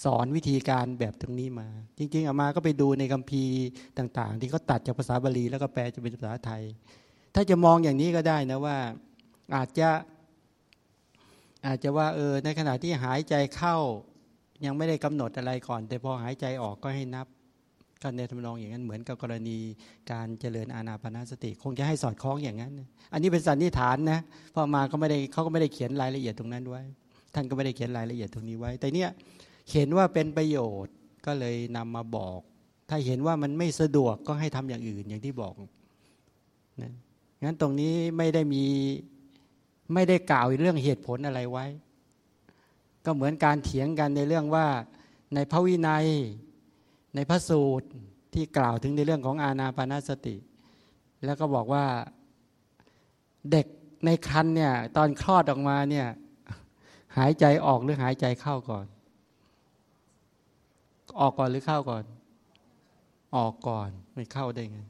สอนวิธีการแบบตรงนี้มา จริง ๆอามาก็ไปดูในคัมภีร์ต่าง ๆ ที่เขาตัดจากภาษาบาลีแล้วก็แปลจะเป็นภาษาไทย ถ้าจะมองอย่างนี้ก็ได้นะว่าอาจจะอาจจะว่าเออในขณะที่หายใจเข้า ยังไม่ได้กำหนดอะไรก่อน แต่พอหายใจออกก็ให้นับกันในทำนองอย่างนั้นเหมือนกับกรณีการเจริญอาณาปณะสติ คงจะให้สอดคล้องอย่างนั้น อันนี้เป็นสันนิษฐานนะพอมาก็ไม่ได้เขาก็ไม่ได้เขียนรายละเอียดตรงนั้นไว้ท่านก็ไม่ได้เขียนรายละเอียดตรงนี้ไว้ แต่เนี่ยเห็นว่าเป็นประโยชน์ก็เลยนำมาบอก ถ้าเห็นว่ามันไม่สะดวกก็ให้ทำอย่างอื่นอย่างที่บอกนะงั้นตรงนี้ไม่ได้มีไม่ได้กล่าวเรื่องเหตุผลอะไรไว้ ก็เหมือนการเถียงกันในเรื่องว่าในพระวินัยในพระสูตรที่กล่าวถึงในเรื่องของอาณาปณสติ แล้วก็บอกว่าเด็กในคันเนี่ยตอนคลอดออกมาเนี่ยหายใจออกหรือหายใจเข้าก่อน ออกก่อนหรือเข้าก่อน ออกก่อนไม่เข้าได้ไง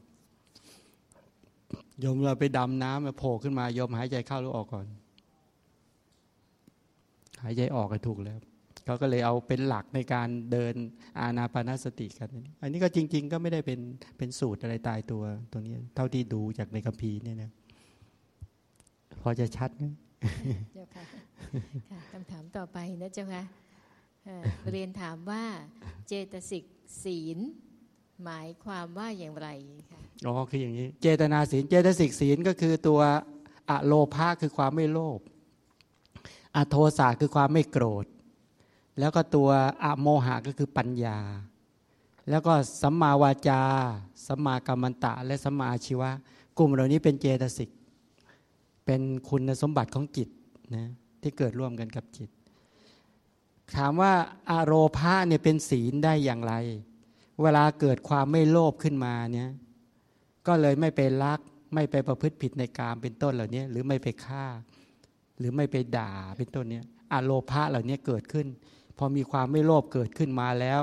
โยมเราไปดำน้ำมาโผล่ขึ้นมาโยมหายใจเข้าหรือออกก่อน หายใจออกก็ถูกแล้วเขาก็เลยเอาเป็นหลักในการเดินอาณาปณสติกัน อันนี้ก็จริง ๆ ก็ไม่ได้เป็นเป็นสูตรอะไรตายตัวตรงนี้ เท่าที่ดูจากในคัมภีร์เนี่ยนะพอจะชัดไหมเจ้าค่ะคำถามต่อไปนะเจ้าค่ะเรียนถามว่าเจตสิกศีลหมายความว่าอย่างไรคะอ๋อคืออย่างนี้ เจตนาศีล เจตสิกศีลก็คือตัวอะโลภะคือความไม่โลภ อโทสะคือความไม่โกรธ แล้วก็ตัวอะโมหะก็คือปัญญา แล้วก็สัมมาวาจาสัมมากรรมันตะ และสัมมาชีวะ กลุ่มเหล่านี้เป็นเจตสิก เป็นคุณสมบัติของจิตนะที่เกิดร่วมกันกับจิต ถามว่าอารมพาเนี่ยเป็นศีลได้อย่างไร เวลาเกิดความไม่โลภขึ้นมาเนี่ยก็เลยไม่ไปลัก ไม่ไปประพฤติผิดในกามเป็นต้นเหล่านี้หรือไม่ไปฆ่า หรือไม่ไปด่าเป็นต้นเนี้ยอโลภะเหล่านี้เกิดขึ้น พอมีความไม่โลภเกิดขึ้นมาแล้ว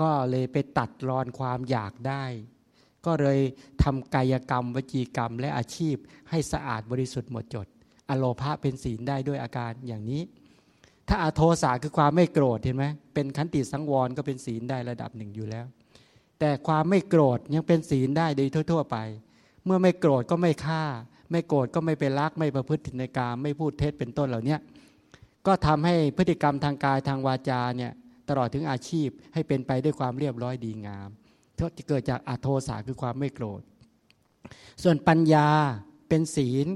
ก็เลยไปตัดรอนความอยากได้ ก็เลยทำกายกรรมวจีกรรมและอาชีพให้สะอาดบริสุทธิ์หมดจด อโลภะเป็นศีลได้ด้วยอาการอย่างนี้ ถ้าอโทสาคือความไม่โกรธเห็นไหมเป็นขันติสังวรก็เป็นศีลได้ระดับหนึ่งอยู่แล้ว แต่ความไม่โกรธยังเป็นศีลได้โดยทั่ว ๆ ไป เมื่อไม่โกรธก็ไม่ฆ่า ไม่โกรธก็ไม่ไปรักไม่ประพฤติในกามไม่พูดเท็จเป็นต้นเหล่านี้ก็ทำให้พฤติกรรมทางกายทางวาจาเนี่ยตลอดถึงอาชีพให้เป็นไปด้วยความเรียบร้อยดีงามที่เกิดจากอโทสาคือความไม่โกรธ ส่วนปัญญาเป็นศีล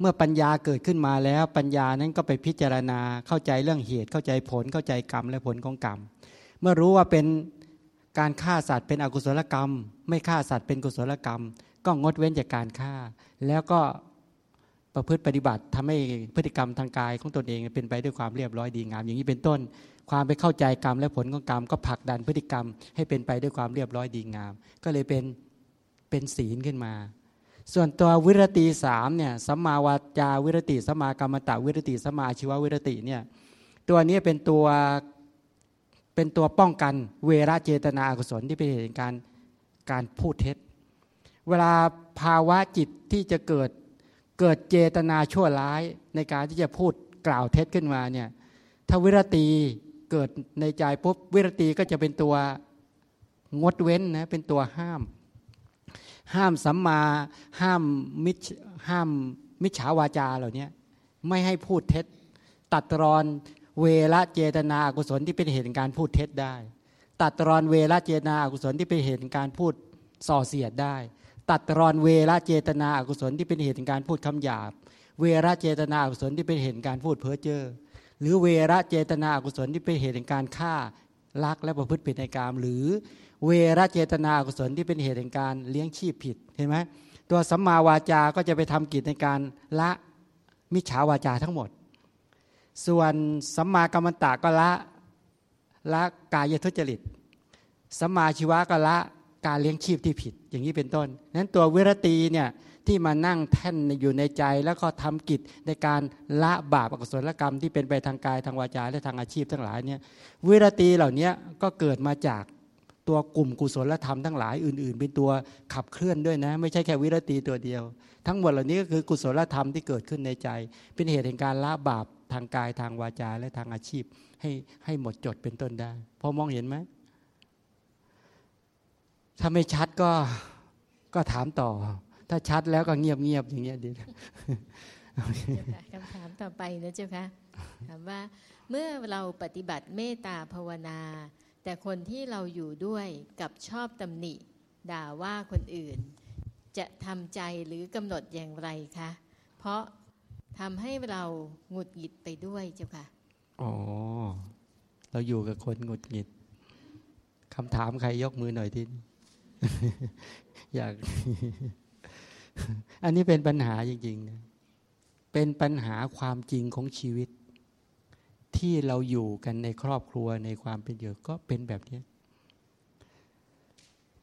เมื่อปัญญาเกิดขึ้นมาแล้วปัญญานั้นก็ไปพิจารณาเข้าใจเรื่องเหตุเข้าใจผลเข้าใจกรรมและผลของกรรม เมื่อรู้ว่าเป็นการฆ่าสัตว์เป็นอกุศลกรรม ไม่ฆ่าสัตว์เป็นกุศลกรรม ก็งดเว้นจากการฆ่า แล้วก็ประพฤติปฏิบัติทำให้พฤติกรรมทางกายของตนเองเป็นไปด้วยความเรียบร้อยดีงาม อย่างนี้เป็นต้น ความไปเข้าใจกรรมและผลของกรรมก็ผลักดันพฤติกรรม ให้เป็นไปด้วยความเรียบร้อยดีงาม ก็เลยเป็นเป็นศีลขึ้นมา ส่วนตัววิรติสามเนี่ยสัมมาวาจาวิรติสัมมากรรมตะวิรติสัมมาชีววิรติเนี่ยตัวนี้เป็นตัวเป็นตัวป้องกันเวรเจตนาอกุศลที่เป็นเหตุการการพูดเท็จ เวลาภาวะจิตที่จะเกิดเกิดเจตนาชั่วร้ายในการที่จะพูดกล่าวเท็จขึ้นมาเนี่ยถ้าวิรตีเกิดในใจปุ๊บวิรตีก็จะเป็นตัวงดเว้นนะเป็นตัวห้าม ห้ามสัมมาห้ามมิจห้ามมิจฉาวาจาเหล่านี้ไม่ให้พูดเท็จ ตัดรอนเวรเจตนาอกุศลที่เป็นเหตุการพูดเท็จได้ ตัดรอนเวรเจตนาอกุศลที่เป็นเหตุการพูดส่อเสียดได้ ตัดรอนเวรเจตนาอกุศลที่เป็นเหตุแห่งการพูดคำหยาบ เวรเจตนาอกุศลที่เป็นเหตุการพูดเพ้อเจ้อหรือเวรเจตนาอกุศลที่เป็นเหตุแห่งการฆ่าลักและประพฤติผิดในกรรมหรือเวรเจตนาอกุศลที่เป็นเหตุแห่งการเลี้ยงชีพผิดเห็นไหมตัวสัมมาวาจาก็จะไปทำกิจในการละมิจฉาวาจาทั้งหมด ส่วนสัมมากรรมตะก็ละละกายทุจริตสัมมาชีวะก็ละ การเลี้ยงชีพที่ผิดอย่างนี้เป็นต้นนั้นตัวเวรตีเนี่ยที่มานั่งแท่นอยู่ในใจแล้วก็ทำกิจในการละบาปอกุศลกรรมที่เป็นไปทางกายทางวาจาและทางอาชีพทั้งหลายเนี่ยเวรตีเหล่านี้ก็เกิดมาจากตัวกลุ่มกุศลธรรมทั้งหลายอื่น ๆ เป็นตัวขับเคลื่อนด้วยนะ ไม่ใช่แค่วิรตีตัวเดียว ทั้งหมดเหล่านี้ก็คือกุศลธรรมที่เกิดขึ้นในใจ เป็นเหตุแห่งการละบาปทางกายทางวาจาและทางอาชีพ ให้ให้หมดจดเป็นต้นได้พอมองเห็นไหม ถ้าไม่ชัดก็ก็ถามต่อ ถ้าชัดแล้วก็เงียบเงียบอย่างเงี้ยดีคำถามต่อไปนะเจ้าคะถามว่าเมื่อเราปฏิบัติเมตตาภาวนา แต่คนที่เราอยู่ด้วยกับชอบตำหนิ ด่าว่าคนอื่น จะทำใจหรือกำหนดอย่างไรคะ เพราะทำให้เราหงุดหงิดไปด้วยเจ้าค่ะอ๋อ เราอยู่กับคนหงุดหงิดคำถามใครยกมือหน่อยที อยาก อันนี้เป็นปัญหาจริงๆนะเป็นปัญหาความจริงของชีวิต ที่เราอยู่กันในครอบครัวในความเป็นอยู่ก็เป็นแบบนี้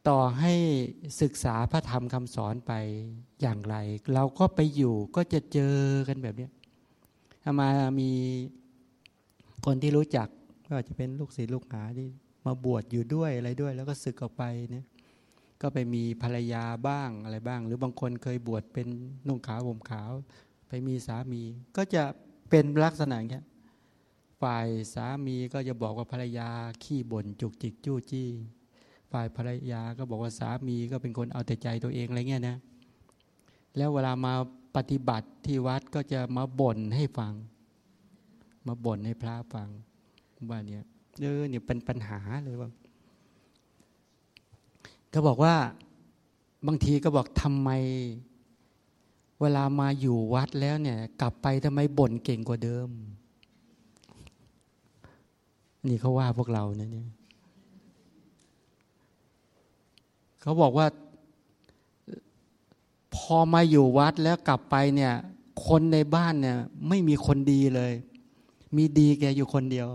ต่อให้ศึกษาพระธรรมคำสอนไปอย่างไร เราก็ไปอยู่ก็จะเจอกันแบบนี้ามามีคนที่รู้จักก็จะเป็นลูกศิษย์ลูกหาที่มาบวชอยู่ด้วยอะไรด้วย แล้วก็ศึกออกไปเนี่ย ก็ไปมีภรรยาบ้างอะไรบ้าง หรือบางคนเคยบวชเป็นนุ่งขาวห่มขาว ไปมีสามี ก็จะเป็นลักษณะเงี้ยฝ่ายสามีก็จะบอกว่าภรรยาขี้บ่นจุกจิกจู้จี้ ฝ่ายภรรยาก็บอกว่าสามีก็เป็นคนเอาแต่ใจตัวเองอะไรเงี้ยนะ แล้วเวลามาปฏิบัติที่วัดก็จะมาบ่นให้ฟัง มาบ่นให้พระฟังว่าเนี่ยเออเนี่ยเป็นปัญหาเลยว่า ก็บอกว่าบางทีก็บอกทำไม เวลามาอยู่วัดแล้วเนี่ย กลับไปทำไมบ่นเก่งกว่าเดิม นี่เขาว่าพวกเราเนี่ยเขาบอกว่า พอมาอยู่วัดแล้วกลับไปเนี่ย คนในบ้านเนี่ย ไม่มีคนดีเลย มีดีแกอยู่คนเดียว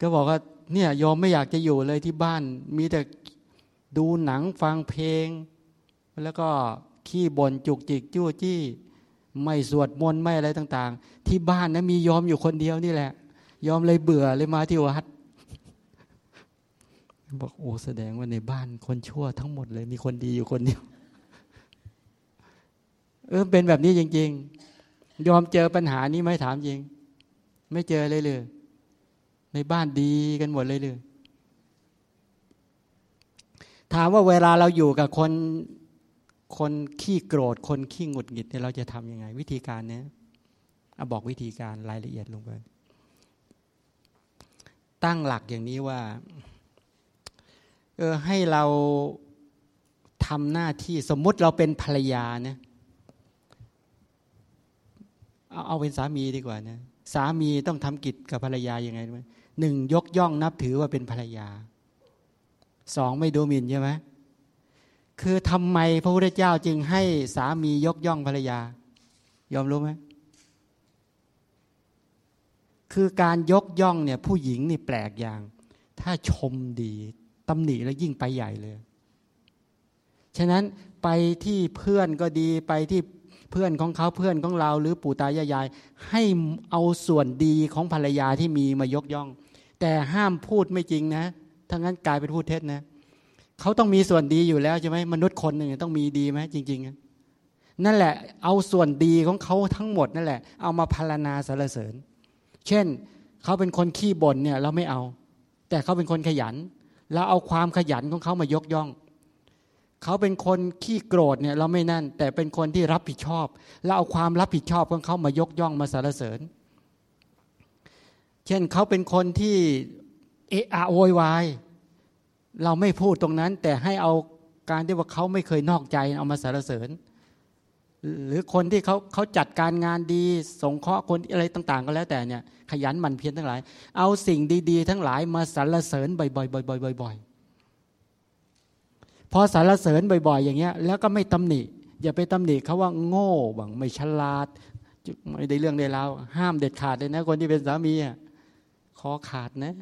ก็บอกว่า เนี่ยยอมไม่อยากจะอยู่เลยที่บ้าน มีแต่ดูหนังฟังเพลง แล้วก็ขี้บ่นจุกจิกจู้จี้ ไม่สวดมนต์ไม่อะไรต่าง ๆ ที่บ้านนะมียอมอยู่คนเดียวนี่แหละ ยอมเลยเบื่อเลยมาที่วัดบอกโอ้แสดงว่าในบ้านคนชั่วทั้งหมดเลย มีคนดีอยู่คนเดียวเออเป็นแบบนี้จริง ๆ ยอมเจอปัญหานี้ไหมถามจริง ไม่เจอเลยเลย ในบ้านดีกันหมดเลยเลยถามว่าเวลาเราอยู่กับคนคนขี้โกรธ คนขี้หงุดหงิดเนี่ยเราจะทำยังไง วิธีการเนี้ยเอาบอกวิธีการรายละเอียดลงไปตั้งหลักอย่างนี้ว่าเออให้เราทำหน้าที่สมมุติเราเป็นภรรยาเนี่ยเอาเอาเป็นสามีดีกว่านะสามีต้องทำกิจกับภรรยาย่างไงไหม หนึ่งยกย่องนับถือว่าเป็นภรรยาสองไม่ดูหมิ่นใช่ไหมคือทำไมพระพุทธเจ้าจึงให้สามียกย่องภรรยา ยอมรู้ไหมคือการยกย่องเนี่ยผู้หญิงนี่แปลกอย่าง ถ้าชมดีตำหนิแล้วยิ่งไปใหญ่เลย ฉะนั้นไปที่เพื่อนก็ดีไปที่เพื่อนของเขาเพื่อนของเรา หรือปู่ตายายายให้เอาส่วนดีของภรรยาที่มีมายกย่อง แต่ห้ามพูดไม่จริงนะถ้างั้นกลายเป็นพูดเท็จนะเขาต้องมีส่วนดีอยู่แล้วใช่ไหมมนุษย์คนหนึ่งต้องมีดีไหมจริง ๆ นั่นแหละเอาส่วนดีของเขาทั้งหมดนั่นแหละ เอามาพารณาสรรเสริญ เช่นเขาเป็นคนขี้บ่นเนี่ยเราไม่เอา แต่เขาเป็นคนขยัน เราเอาความขยันของเขามายกย่องเขาเป็นคนขี้โกรธเนี่ยเราไม่นั่น แต่เป็นคนที่รับผิดชอบเราเอาความรับผิดชอบของเขามายกย่องมาสรรเสริญ เช่นเขาเป็นคนที่เอะอะโวยวาย เราไม่พูดตรงนั้น แต่ให้เอาการที่ว่าเขาไม่เคยนอกใจเอามาสรรเสริญ หรือคนที่เขาเขาจัดการงานดี สงเคราะห์คนอะไรต่าง ๆ ก็แล้วแต่เนี่ยขยันหมั่นเพียรทั้งหลาย เอาสิ่งดี ๆ ทั้งหลายมาสรรเสริญบ่อยๆบ่อยๆพอสรรเสริญบ่อย ๆ อย่างเงี้ยแล้วก็ไม่ตำหนิอย่าไปตำหนิเขาว่าโง่บังไม่ฉลาดไม่ได้เรื่องได้แล้วห้ามเด็ดขาดเลยนะคนที่เป็นสามีอะ ขอขาดนะ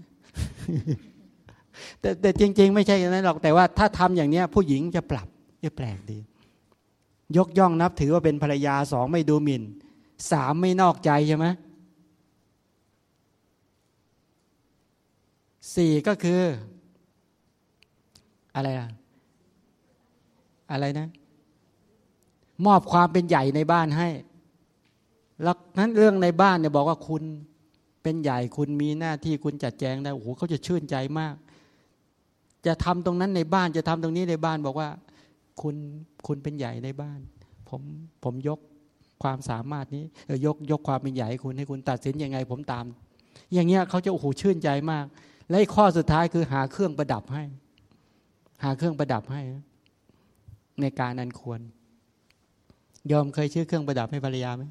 แต่แต่จริง ๆ ไม่ใช่อย่างนั้นหรอกแต่ว่าถ้าทำอย่างเนี้ย ผู้หญิงจะปรับจะแปลกดี ยกย่องนับถือว่าเป็นภรรยาสองไม่ดูหมิ่นสามไม่นอกใจใช่ไหมสี่ก็คือ อะไรอะอะไรนะ มอบความเป็นใหญ่ในบ้านให้ แล้วนั้นเรื่องในบ้านเนี่ยบอกว่าคุณ เป็นใหญ่คุณมีหน้าที่คุณจัดแจงได้โอ้โหเขาจะชื่นใจมาก จะทำตรงนั้นในบ้านจะทำตรงนี้ในบ้านบอกว่า คุณคุณเป็นใหญ่ในบ้าน ผมผมยกความสามารถนี้ยกยกความเป็นใหญ่คุณให้คุณตัดสินยังไง ผมตาม อย่างเงี้ยเขาจะโอ้โหชื่นใจมาก และข้อสุดท้ายคือหาเครื่องประดับให้ หาเครื่องประดับให้ ในการอันควร ยอมเคยชื่อเครื่องประดับให้ภรรยาไหม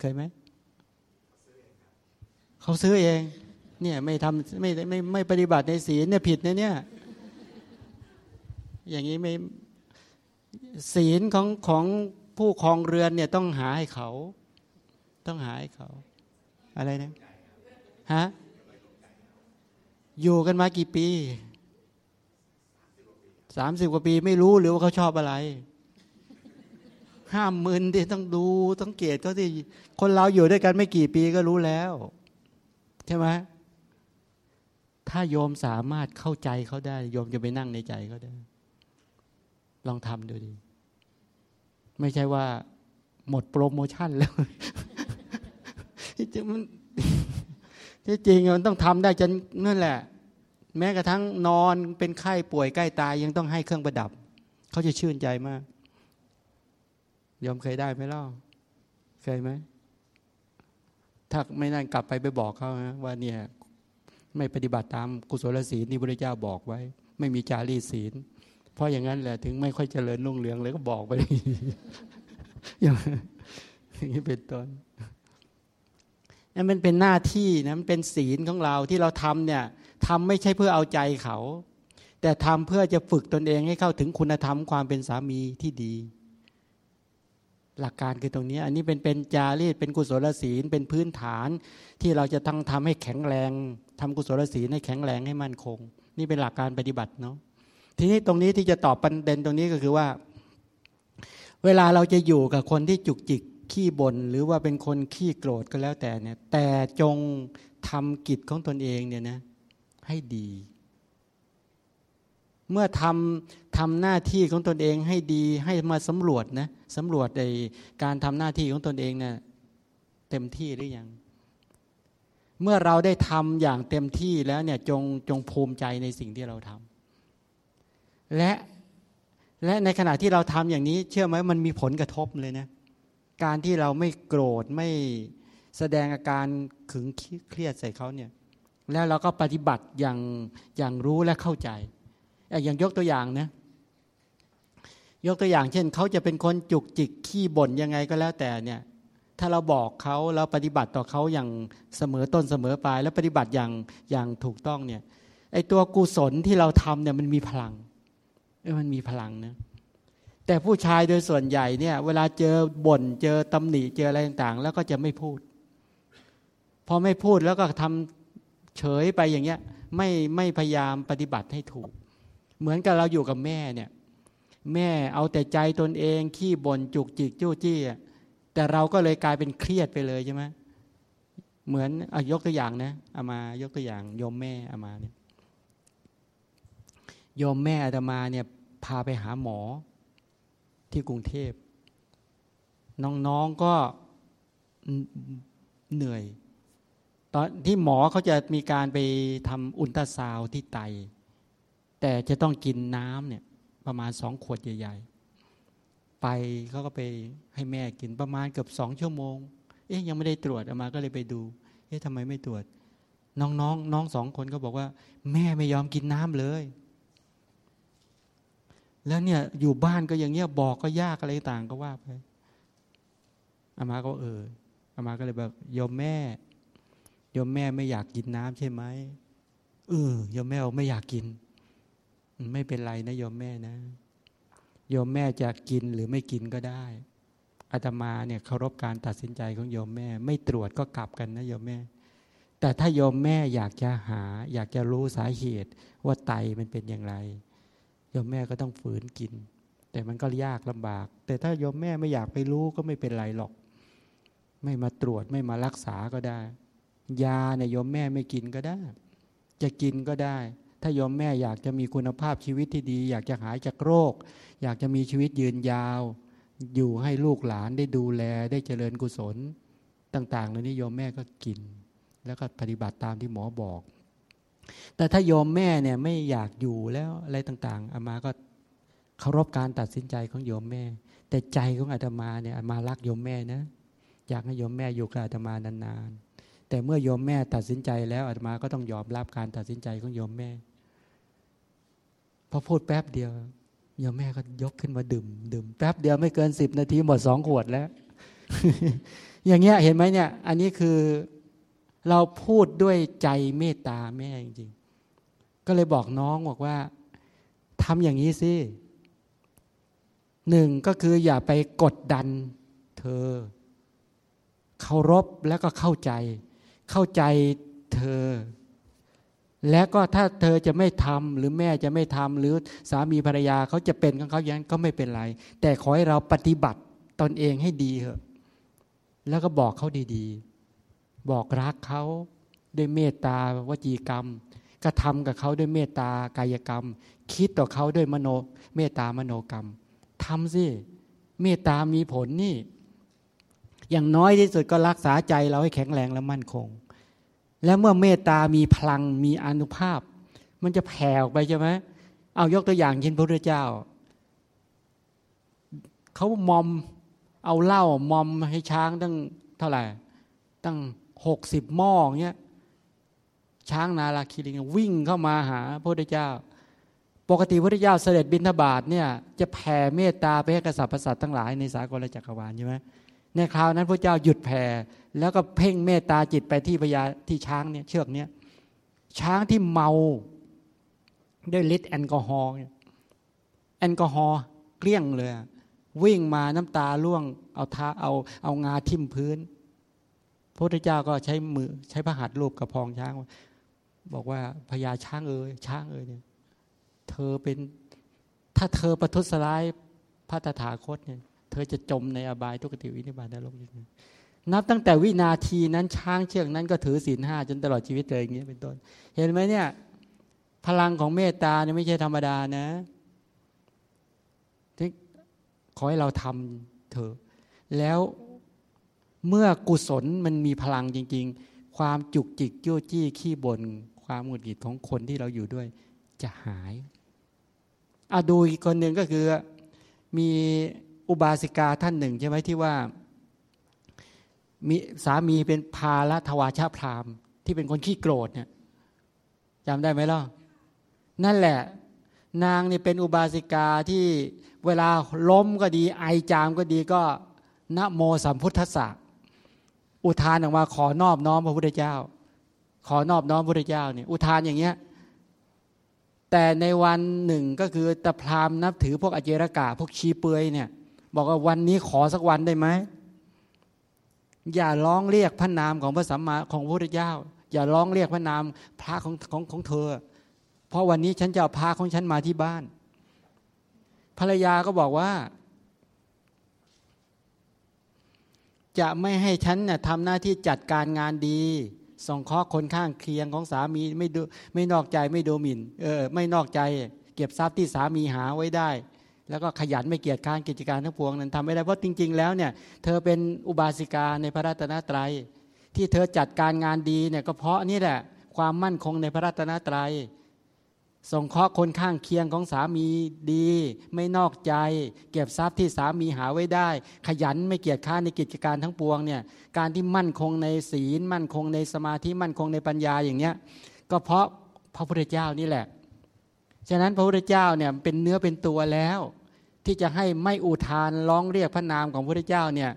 เคยไหม เขาซื้อเอง เนี่ยไม่ทำไม่ไม่ไม่ปฏิบัติในศีลเนี่ยผิดนะเนี่ย อย่างนี้ไม่ศีลของของผู้ครองเรือนเนี่ยต้องหาให้เขา ต้องหาให้เขา อะไรนะฮะอยู่กันมากี่ปีสามสิบกว่าปีไม่รู้หรือว่าเขาชอบอะไร ห้ามมึนที่ต้องดูต้องเกตเขาที่คนเราอยู่ด้วยกันไม่กี่ปีก็รู้แล้ว ใช่ไหมถ้าโยมสามารถเข้าใจเขาได้ โยมจะไปนั่งในใจเขาได้ ลองทำดูดี ไม่ใช่ว่า หมดโปรโมชั่นแล้วจริงมันจริงมันต้องทำได้จนนั่นแหละ แม้กระทั่งนอนเป็นไข้ป่วยใกล้ตายยังต้องให้เครื่องประดับ เขาจะชื่นใจมากยอมเคยได้ไหมล่ะเคยไหม ถ้าไม่นั่นกลับไปไปบอกเขานะว่าเนี่ยไม่ปฏิบัติตามกุศลศีลที่พระเจ้าบอกไว้ ไม่มีจารีศีล เพราะอย่างนั้นแหละถึงไม่ค่อยเจริญรุ่งเรืองเลยก็บอกไปอย่างนี้เป็นต้นนั่นมันเป็นหน้าที่นะมันเป็นศีลของเราที่เราทำเนี่ยทำไม่ใช่เพื่อเอาใจเขา แต่ทำเพื่อจะฝึกตนเองให้เข้าถึงคุณธรรมความเป็นสามีที่ดี หลักการคือตรงนี้ อันนี้เป็นเป็นจารีตเป็นกุศลศีลเป็นพื้นฐาน ที่เราจะต้องทำให้แข็งแรงทำกุศลศีลให้แข็งแรงให้มั่นคง นี่เป็นหลักการปฏิบัติเนาะทีนี้ตรงนี้ที่จะตอบประเด็นตรงนี้ก็คือว่า เวลาเราจะอยู่กับคนที่จุกจิกขี้บน่นหรือว่าเป็นคนขี้โกรธก็แล้วแต่เนี่ย แต่จงทำกิจของตนเองเนี่ยนะให้ดี เมื่อทำทำหน้าที่ของตนเองให้ดีให้มาสำรวจนะสำรวจในการทำหน้าที่ของตนเองเนะี่ยเต็มที่หรือยัง เมื่อเราได้ทำอย่างเต็มที่แล้วเนี่ยจงจงภูมิใจในสิ่งที่เราทำและและในขณะที่เราทำอย่างนี้ เชื่อไหมมันมีผลกระทบเลยนะการที่เราไม่โกรธไม่แสดงอาการขึงเครียดใส่เขาเนี่ยแล้วเราก็ปฏิบัติอย่างอย่างรู้และเข้าใจ อย่างยกตัวอย่างนะยกตัวอย่างเช่นเขาจะเป็นคนจุกจิกขี้บ่นยังไงก็แล้วแต่เนี่ย ถ้าเราบอกเขาเราปฏิบัติต่อเขาอย่างเสมอต้นเสมอปลาย แล้วปฏิบัติอย่างอย่างถูกต้องเนี่ยไอตัวกุศลที่เราทำเนี่ยมันมีพลังเออมันมีพลังนะแต่ผู้ชายโดยส่วนใหญ่เนี่ย เวลาเจอบ่นเจอตำหนิเจออะไรต่างๆ แล้วก็จะไม่พูด พอไม่พูดแล้วก็ทำเฉยไปอย่างเงี้ย ไม่ไม่พยายามปฏิบัติให้ถูก เหมือนกับเราอยู่กับแม่เนี่ย แม่เอาแต่ใจตนเองขี้บ่นจุกจิกจู้จี้แต่เราก็เลยกลายเป็นเครียดไปเลยใช่ไหมเหมือนอยกตัวอย่างนะเอามายกตัวอย่างโยมแม่เอามาเนี่ยโยมแม่อาตมาเนี่ยพาไปหาหมอที่กรุงเทพ น้องๆก็เหนื่อย ตอนที่หมอเขาจะมีการไปทำอุลตราซาวที่ไต แต่จะต้องกินน้ำเนี่ยประมาณสองขวดใหญ่ ๆ ไปเขาก็ไปให้แม่กินประมาณเกือบสองชั่วโมง เอ๊ยยังไม่ได้ตรวจอามาก็เลยไปดู เอ๊ะทำไมไม่ตรวจ น้องๆนน้องสองคนก็บอกว่า แม่ไม่ยอมกินน้ำเลย แล้วเนี่ยอยู่บ้านก็อย่างเงี้ยบอกก็ยากอะไรต่างก็ว่าไปอามาก็เอออามาก็เลยแบอกยมแม่ยอมแม่ไม่อยากกินน้ำใช่ไหมเออยอมแม่ไม่อยากกิน ไม่เป็นไรนะโยมแม่นะ โยมแม่จะกินหรือไม่กินก็ได้อาตมาเนี่ยเคารพการตัดสินใจของโยมแม่ ไม่ตรวจก็กลับกันนะโยมแม่ แต่ถ้าโยมแม่อยากจะหา อยากจะรู้สาเหตุว่าไตมันเป็นอย่างไรโยมแม่ก็ต้องฝืนกิน แต่มันก็ยากลำบาก แต่ถ้าโยมแม่ไม่อยากไปรู้ก็ไม่เป็นไรหรอก ไม่มาตรวจไม่มารักษาก็ได้ ยาเนี่ยโยมแม่ไม่กินก็ได้ จะกินก็ได้ ถ้าโยมแม่อยากจะมีคุณภาพชีวิตที่ดี อยากจะหายจากโรค อยากจะมีชีวิตยืนยาว อยู่ให้ลูกหลานได้ดูแลได้เจริญกุศลต่างๆเหล่านี้โยมแม่ก็กิน แล้วก็ปฏิบัติตามที่หมอบอก แต่ถ้าโยมแม่เนี่ยไม่อยากอยู่แล้วอะไรต่างๆอามาก็เคารพการตัดสินใจของโยมแม่ แต่ใจของอาตมาเนี่ยอามารักโยมแม่นะอยากให้โยมแม่อยู่กับอาตมานานๆแต่เมื่อโยมแม่ตัดสินใจแล้วอาตมาก็ต้องยอมรับการตัดสินใจของโยมแม่ พอพูดแป๊บเดียวโยมแม่ก็ยกขึ้นมาดื่มดื่มแป๊บเดียวไม่เกินสิบนาทีหมดสองขวดแล้ว อย่างเงี้ยเห็นไหมเนี่ย อันนี้คือเราพูดด้วยใจเมตตาแม่จริงๆ ก็เลยบอกน้องบอกว่าทำอย่างนี้สิหนึ่งก็คืออย่าไปกดดันเธอ เคารพแล้วก็เข้าใจ เข้าใจเธอ และก็ถ้าเธอจะไม่ทำหรือแม่จะไม่ทำหรือสามีภรรยาเขาจะเป็นของเขาอย่างนั้นก็ไม่เป็นไร แต่ขอให้เราปฏิบัติตนเองให้ดีเถอะ แล้วก็บอกเขาดีๆ บอกรักเขาด้วยเมตตาวจีกรรมกระทำกับเขาด้วยเมตตากายกรรม คิดต่อเขาด้วยมโนเมตตามโนกรรมทำสิเมตตามีผลนี่ อย่างน้อยที่สุดก็รักษาใจเราให้แข็งแรงและมั่นคง และเมื่อเมตตามีพลังมีอนุภาพ มันจะแผ่ออกไปใช่ไหมเอายกตัวอย่างเช่นพระพุทธเจ้าเขามอมเอาเหล้ามอมให้ช้างตั้งเท่าไหร่ ตั้งหกสิบหม้อเงี้ยช้างนาลาคิริงวิ่งเข้ามาหาพระพุทธเจ้า ปกติพระพุทธเจ้าเสด็จบิณฑบาตเนี่ยจะแผ่เมตตาไปให้กษัตริย์ประสาททั้งหลายในสากลจักรวาลใช่ไหมในคราวนั้นพระเจ้าหยุดแผ่ แล้วก็เพ่งเมตตาจิตไปที่พญาที่ช้างเนี่ยเชือกเนี้ยช้างที่เมาด้วยฤทธิ์แอลกอฮอล์แอลกอฮอล์เกลี้ยงเลยวิ่งมาน้ำตาล่วงเอาท้าเอาเอางาทิ่มพื้นพระพุทธเจ้าก็ใช้มือใช้พระหัตถ์รูปกระพองช้าง บอกว่าพญาช้างเอ๋ยช้างเอ๋ยเนี่ยเธอเป็นถ้าเธอประทุษร้ายพระตถาคตเนี่ย เธอจะจมในอบายทุกติวินิบาตนรกอย่าง นับตั้งแต่วินาทีนั้นช้างเชือกนั้นก็ถือศีลห้าจนตลอดชีวิตเลยอย่างเงี้ยเป็นต้น เห็นไหมเนี่ย พลังของเมตตาเนี่ยไม่ใช่ธรรมดานะที่ขอให้เราทำเถอะแล้วเมื่อกุศลมันมีพลังจริง ๆ ความจุกจิกโยจี้ขี้บน่นความหงุดหงิดของคนที่เราอยู่ด้วย จะหายอาดูอีกคนหนึ่งก็คือมีอุบาสิกาท่านหนึ่งใช่ไหมที่ว่า มีสามีเป็นพาละทวาชาพรามที่เป็นคนขี้โกรธเนี่ยจำได้ไหมล่ะนั่นแหละ นางเนี่เป็นอุบาสิกาที่เวลาล้มก็ดี ไอจามก็ดีก็นะโมสัมพุทธะอุทานออกมาขอนอบน้อมพระพุทธเจ้า ขอนอบน้อมพระพุทธเจ้าเนี่ยอุทานอย่างเงี้ยแต่ในวันหนึ่งก็คือตะพรามนับถือพวกอเจรกาพวกชีเปือยเนี่ย บอกว่าวันนี้ขอสักวันได้ไหม อย่าร้องเรียกพระนามของพระสัมมาของพระพุทธเจ้า อย่าร้องเรียกพระนามพระของของของเธอ เพราะวันนี้ฉันจะเอาพระของฉันมาที่บ้าน ภรรยาก็บอกว่า จะไม่ให้ฉันเนี่ยทำหน้าที่จัดการงานดีส่งเคราะห์คนข้างเคียงของสามีไม่ดูไม่นอกใจไม่ดูหมิ่นเออไม่นอกใจ เก็บทรัพย์ที่สามีหาไว้ได้ แล้วก็ขยันไม่เกียจค้านกิจการทั้งปวงนั้นทำไม่ได้เพราะจริง ๆ แล้วเนี่ยเธอเป็นอุบาสิกาในพระรัตนตรัย ที่เธอจัดการงานดีเนี่ยก็เพราะนี่แหละความมั่นคงในพระรัตนตรัยส่งเคราะห์คนข้างเคียงของสามีดี ไม่นอกใจ เก็บทรัพย์ที่สามีหาไว้ได้ ขยันไม่เกียจค้านในกิจการทั้งปวงเนี่ยการที่มั่นคงในศีล มั่นคงในสมาธิมั่นคงในปัญญาอย่างเนี้ยก็เพราะพระพุทธเจ้านี่แหละ ฉะนั้นพระพุทธเจ้าเนี่ยเป็นเนื้อเป็นตัวแล้ว ที่จะให้ไม่อุทานร้องเรียกพระนามของพระพุทธเจ้าเนี่ย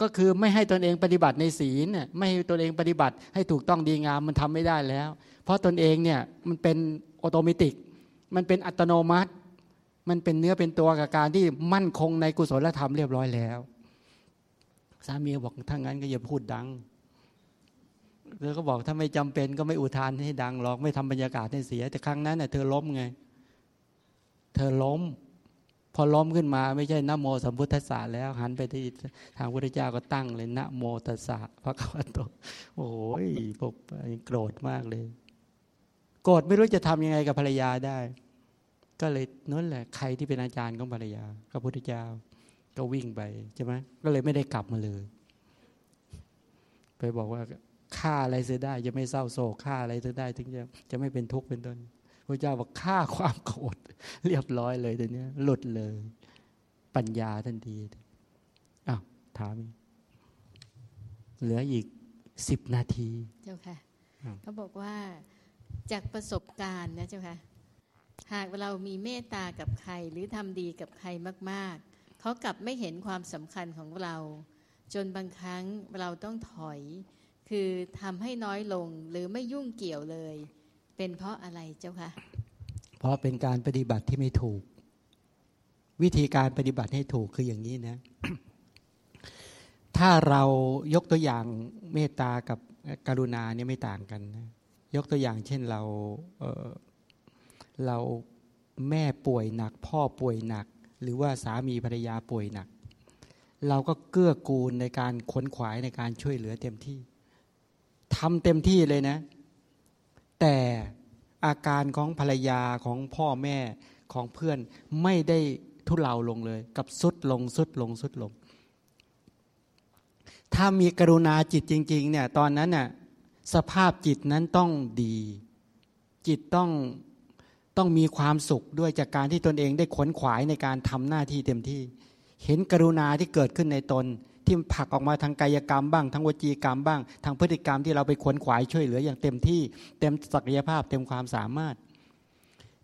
ก็คือไม่ให้ตนเองปฏิบัติในศีลไม่ให้ตนเองปฏิบัติให้ถูกต้องดีงามมันทำไม่ได้แล้ว เพราะตนเองเนี่ยมันเป็นออโตเมติก มันเป็นอัตโนมัติ มันเป็นเนื้อเป็นตัวกับการที่มั่นคงในกุศลธรรมเรียบร้อยแล้ว สามีบอกถ้างั้นก็อย่าพูดดัง เธอก็บอกถ้าไม่จำเป็นก็ไม่อุทานให้ดังหรอกไม่ทำบรรยากาศให้เสีย แต่ครั้งนั้นเน่ยเธอล้มไง เธอล้ม พอล้มขึ้นมาไม่ใช่นโมสัมพุทธัสสะแล้ว หันไปที่ทางพระเจ้าก็ตั้งเลยนะโมตัสสะพระคัมภีโอ้ยปกโกรธมากเลย โกรธไม่รู้จะทำยังไงกับภรรยาได้ ก็เลยนั่นแหละ ใครที่เป็นอาจารย์ของภรรยาพระพุทธเจ้า ก็วิ่งไปใช่ไหมก็เลยไม่ได้กลับมาเลย ไปบอกว่า ฆ่าอะไรเสียได้ จะไม่เศร้าโศกฆ่าอะไรเสียได้ถึงจะจะไม่เป็นทุกข์เป็นต้นพระเจ้าบอกฆ่าความโกรธเรียบร้อยเลยตอวนี้หลุดเลย ปัญญาทันทีอ้าวถามเหลืออีกสิบนาที เจ้าค่ะเขาบอกว่าจากประสบการณ์นะเจ้าค่ะหากเรามีเมตตากับใครหรือทำดีกับใครมากๆ เขากลับไม่เห็นความสำคัญของเรา จนบางครั้งเราต้องถอย คือทำให้น้อยลงหรือไม่ยุ่งเกี่ยวเลย เป็นเพราะอะไรเจ้าคะเพราะเป็นการปฏิบัติที่ไม่ถูก วิธีการปฏิบัติให้ถูกคืออย่างนี้นะ ถ้าเรายกตัวอย่างเมตตากับกรุณาเนี่ยไม่ต่างกันนะยกตัวอย่างเช่นเราเเราแม่ป่วยหนัก พ่อป่วยหนัก หรือว่าสามีภรรยาป่วยหนัก เราก็เกื้อกูลในการขนขวายในการช่วยเหลือเต็มที่ ทำเต็มที่เลยนะ แต่อาการของภรรยาของพ่อแม่ของเพื่อนไม่ได้ทุเลาลงเลย กับสุดลงสุดลงสุดลง ถ้ามีกรุณาจิตจริง ๆ เนี่ย ตอนนั้นน่ะสภาพจิตนั้นต้องดี จิตต้องต้องมีความสุขด้วยจากการที่ตนเองได้ขวนขวายในการทำหน้าที่เต็มที่ เห็นกรุณาที่เกิดขึ้นในตน ที่ผักออกมาทางกายกรรมบ้างทางวจีกรรมบ้าง ทางพฤติกรรมที่เราไปขวนขวายช่วยเหลืออย่างเต็มที่เต็มศักยภาพเต็มความสามารถ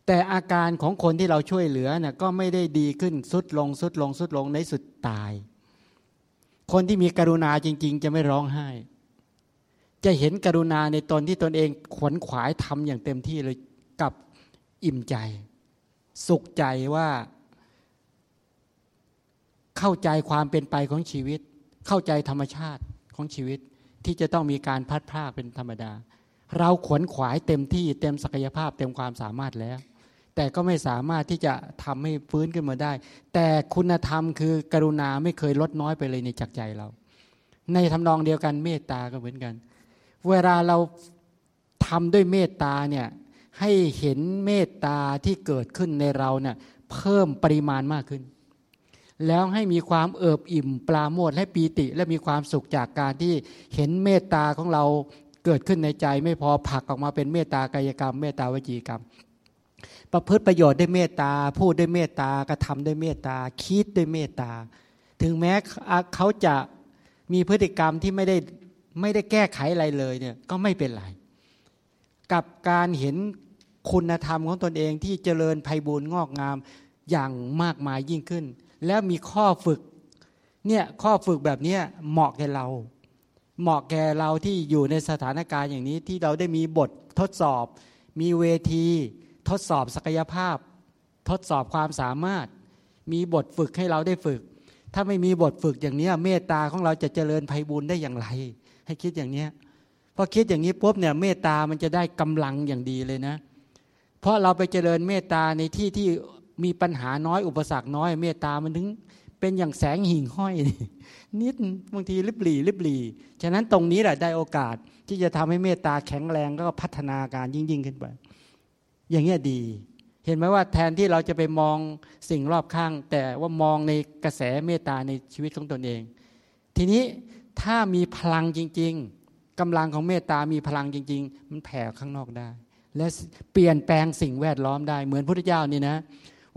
แต่อาการของคนที่เราช่วยเหลือน่ะก็ไม่ได้ดีขึ้นสุดลงสุดลงสุดลงในสุดตาย คนที่มีกรุณาจริง ๆ จะไม่ร้องไห้ จะเห็นกรุณาในตนที่ตนเองขวนขวายทำอย่างเต็มที่เลยกับอิ่มใจ สุขใจว่าเข้าใจความเป็นไปของชีวิต เข้าใจธรรมชาติของชีวิตที่จะต้องมีการพัดพลาดเป็นธรรมดา เราขวนขวายเต็มที่เต็มศักยภาพเต็มความสามารถแล้ว แต่ก็ไม่สามารถที่จะทำให้ฟื้นขึ้นมาได้ แต่คุณธรรมคือกรุณาไม่เคยลดน้อยไปเลยในจักใจเรา ในทำนองเดียวกันเมตตาก็เหมือนกัน เวลาเราทำด้วยเมตตาเนี่ยให้เห็นเมตตาที่เกิดขึ้นในเราเนี่ยเพิ่มปริมาณมากขึ้น แล้วให้มีความเอิบอิ่มปลาโมดและปีติ และมีความสุขจากการที่เห็นเมตตาของเราเกิดขึ้นในใจ ไม่พอผักออกมาเป็นเมตตากายกรรม เมตตาวจีกรรม ประพฤติประโยชน์ด้วยเมตตา พูดด้วยเมตตากระทำด้วยเมตตา คิดด้วยเมตตา ถึงแม้เขาจะมีพฤติกรรมที่ไม่ได้ไม่ได้แก้ไขอะไรเลยเนี่ยก็ไม่เป็นไรกับการเห็นคุณธรรมของตนเองที่เจริญไพบูรณ์งอกงามอย่างมากมายยิ่งขึ้น แล้วมีข้อฝึก เนี่ยข้อฝึกแบบนี้เหมาะแก่เรา เหมาะแก่เราที่อยู่ในสถานการณ์อย่างนี้ที่เราได้มีบททดสอบ มีเวที ทดสอบศักยภาพ ทดสอบความสามารถ มีบทฝึกให้เราได้ฝึก ถ้าไม่มีบทฝึกอย่างนี้เมตตาของเราจะเจริญภัยบุญได้อย่างไร ให้คิดอย่างนี้พอคิดอย่างนี้ปุ๊บเนี่ยเมตตามันจะได้กำลังอย่างดีเลยนะ เพราะเราไปเจริญเมตตาในที่ที่ มีปัญหาน้อยอุปสรรคน้อยเมตตามันถึง เป็นอย่างแสงหิ่งห้อย นิดบางทีริบหลีริบหลีฉะนั้นตรงนี้แหละได้โอกาสที่จะทำให้เมตตาแข็งแรงก็พัฒนาการยิ่งยิ่งขึ้นไป อย่างเงี้ยดี เห็นไหมว่าแทนที่เราจะไปมองสิ่งรอบข้าง แต่ว่ามองในกระแสเมตตาในชีวิตของตนเอง ทีนี้ถ้ามีพลังจริง ๆกำลังของเมตตามีพลังจริง ๆ มันแผ่ข้างนอกได้ และเปลี่ยนแปลงสิ่งแวดล้อมได้เหมือนพระพุทธเจ้านี่นะ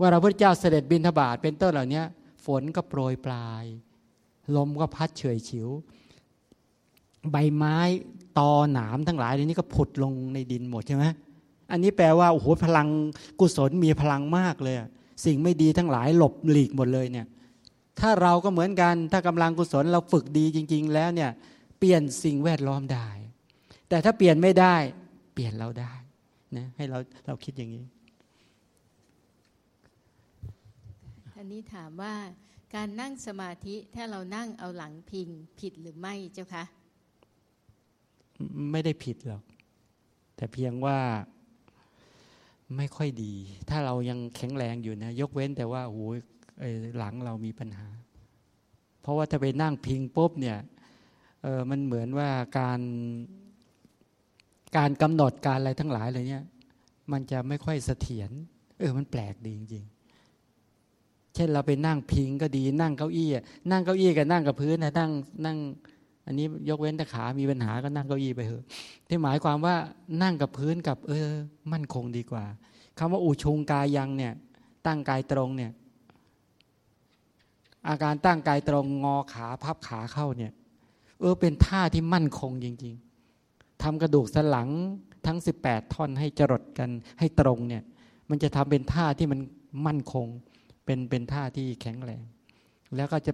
ว่าเราพระเจ้าเสด็จบินทบาทเป็นต้นเหล่านี้ฝนก็โปรยปลาย ลมก็พัดเฉยฉิว ใบไม้ตอหนามทั้งหลายนี้ก็ผุดลงในดินหมดใช่ไหมอันนี้แปลว่าโอ้โหพลังกุศลมีพลังมากเลย สิ่งไม่ดีทั้งหลายหลบหลีกหมดเลยเนี่ยถ้าเราก็เหมือนกันถ้ากำลังกุศลเราฝึกดีจริง ๆ แล้วเนี่ยเปลี่ยนสิ่งแวดล้อมได้ แต่ถ้าเปลี่ยนไม่ได้ เปลี่ยนเราได้นะให้เราเราคิดอย่างนี้ นนี้ถามว่าการนั่งสมาธิถ้าเรานั่งเอาหลังพิงผิดหรือไม่เจ้าคะ ไม่ได้ผิดหรอก แต่เพียงว่าไม่ค่อยดี ถ้าเรายังแข็งแรงอยู่นะ ยกเว้นแต่ว่าโอ้ยหลังเรามีปัญหา เพราะว่าถ้าไปนั่งพิงปุ๊บเนี่ยเออมันเหมือนว่าการการกำหนดการอะไรทั้งหลายเลยเนี่ย มันจะไม่ค่อยเสถียรเออมันแปลกดีจริงๆ เช่นเราไปนั่งพิงก็ดีนั่งเก้าอี้นั่งเก้าอี้กับนั่งกับพื้นนะนั่งนั่ง อันนี้ยกเว้นแต่ขามีปัญหาก็นั่งเก้าอี้ไปเถอะที่หมายความว่านั่งกับพื้นกับ เออ มั่นคงดีกว่าคำว่าอุชงกายยังเนี่ย ตั้งกายตรงเนี่ย อาการตั้งกายตรงงอขาพับขาเข้าเนี่ย เออเป็นท่าที่มั่นคงจริง ๆทำกระดูกสันหลังทั้ง 18 ท่อนให้จรดกันให้ตรงเนี่ย มันจะทำเป็นท่าที่มันมั่นคง เป็นเป็นท่าที่แข็งแรง แล้วก็จะ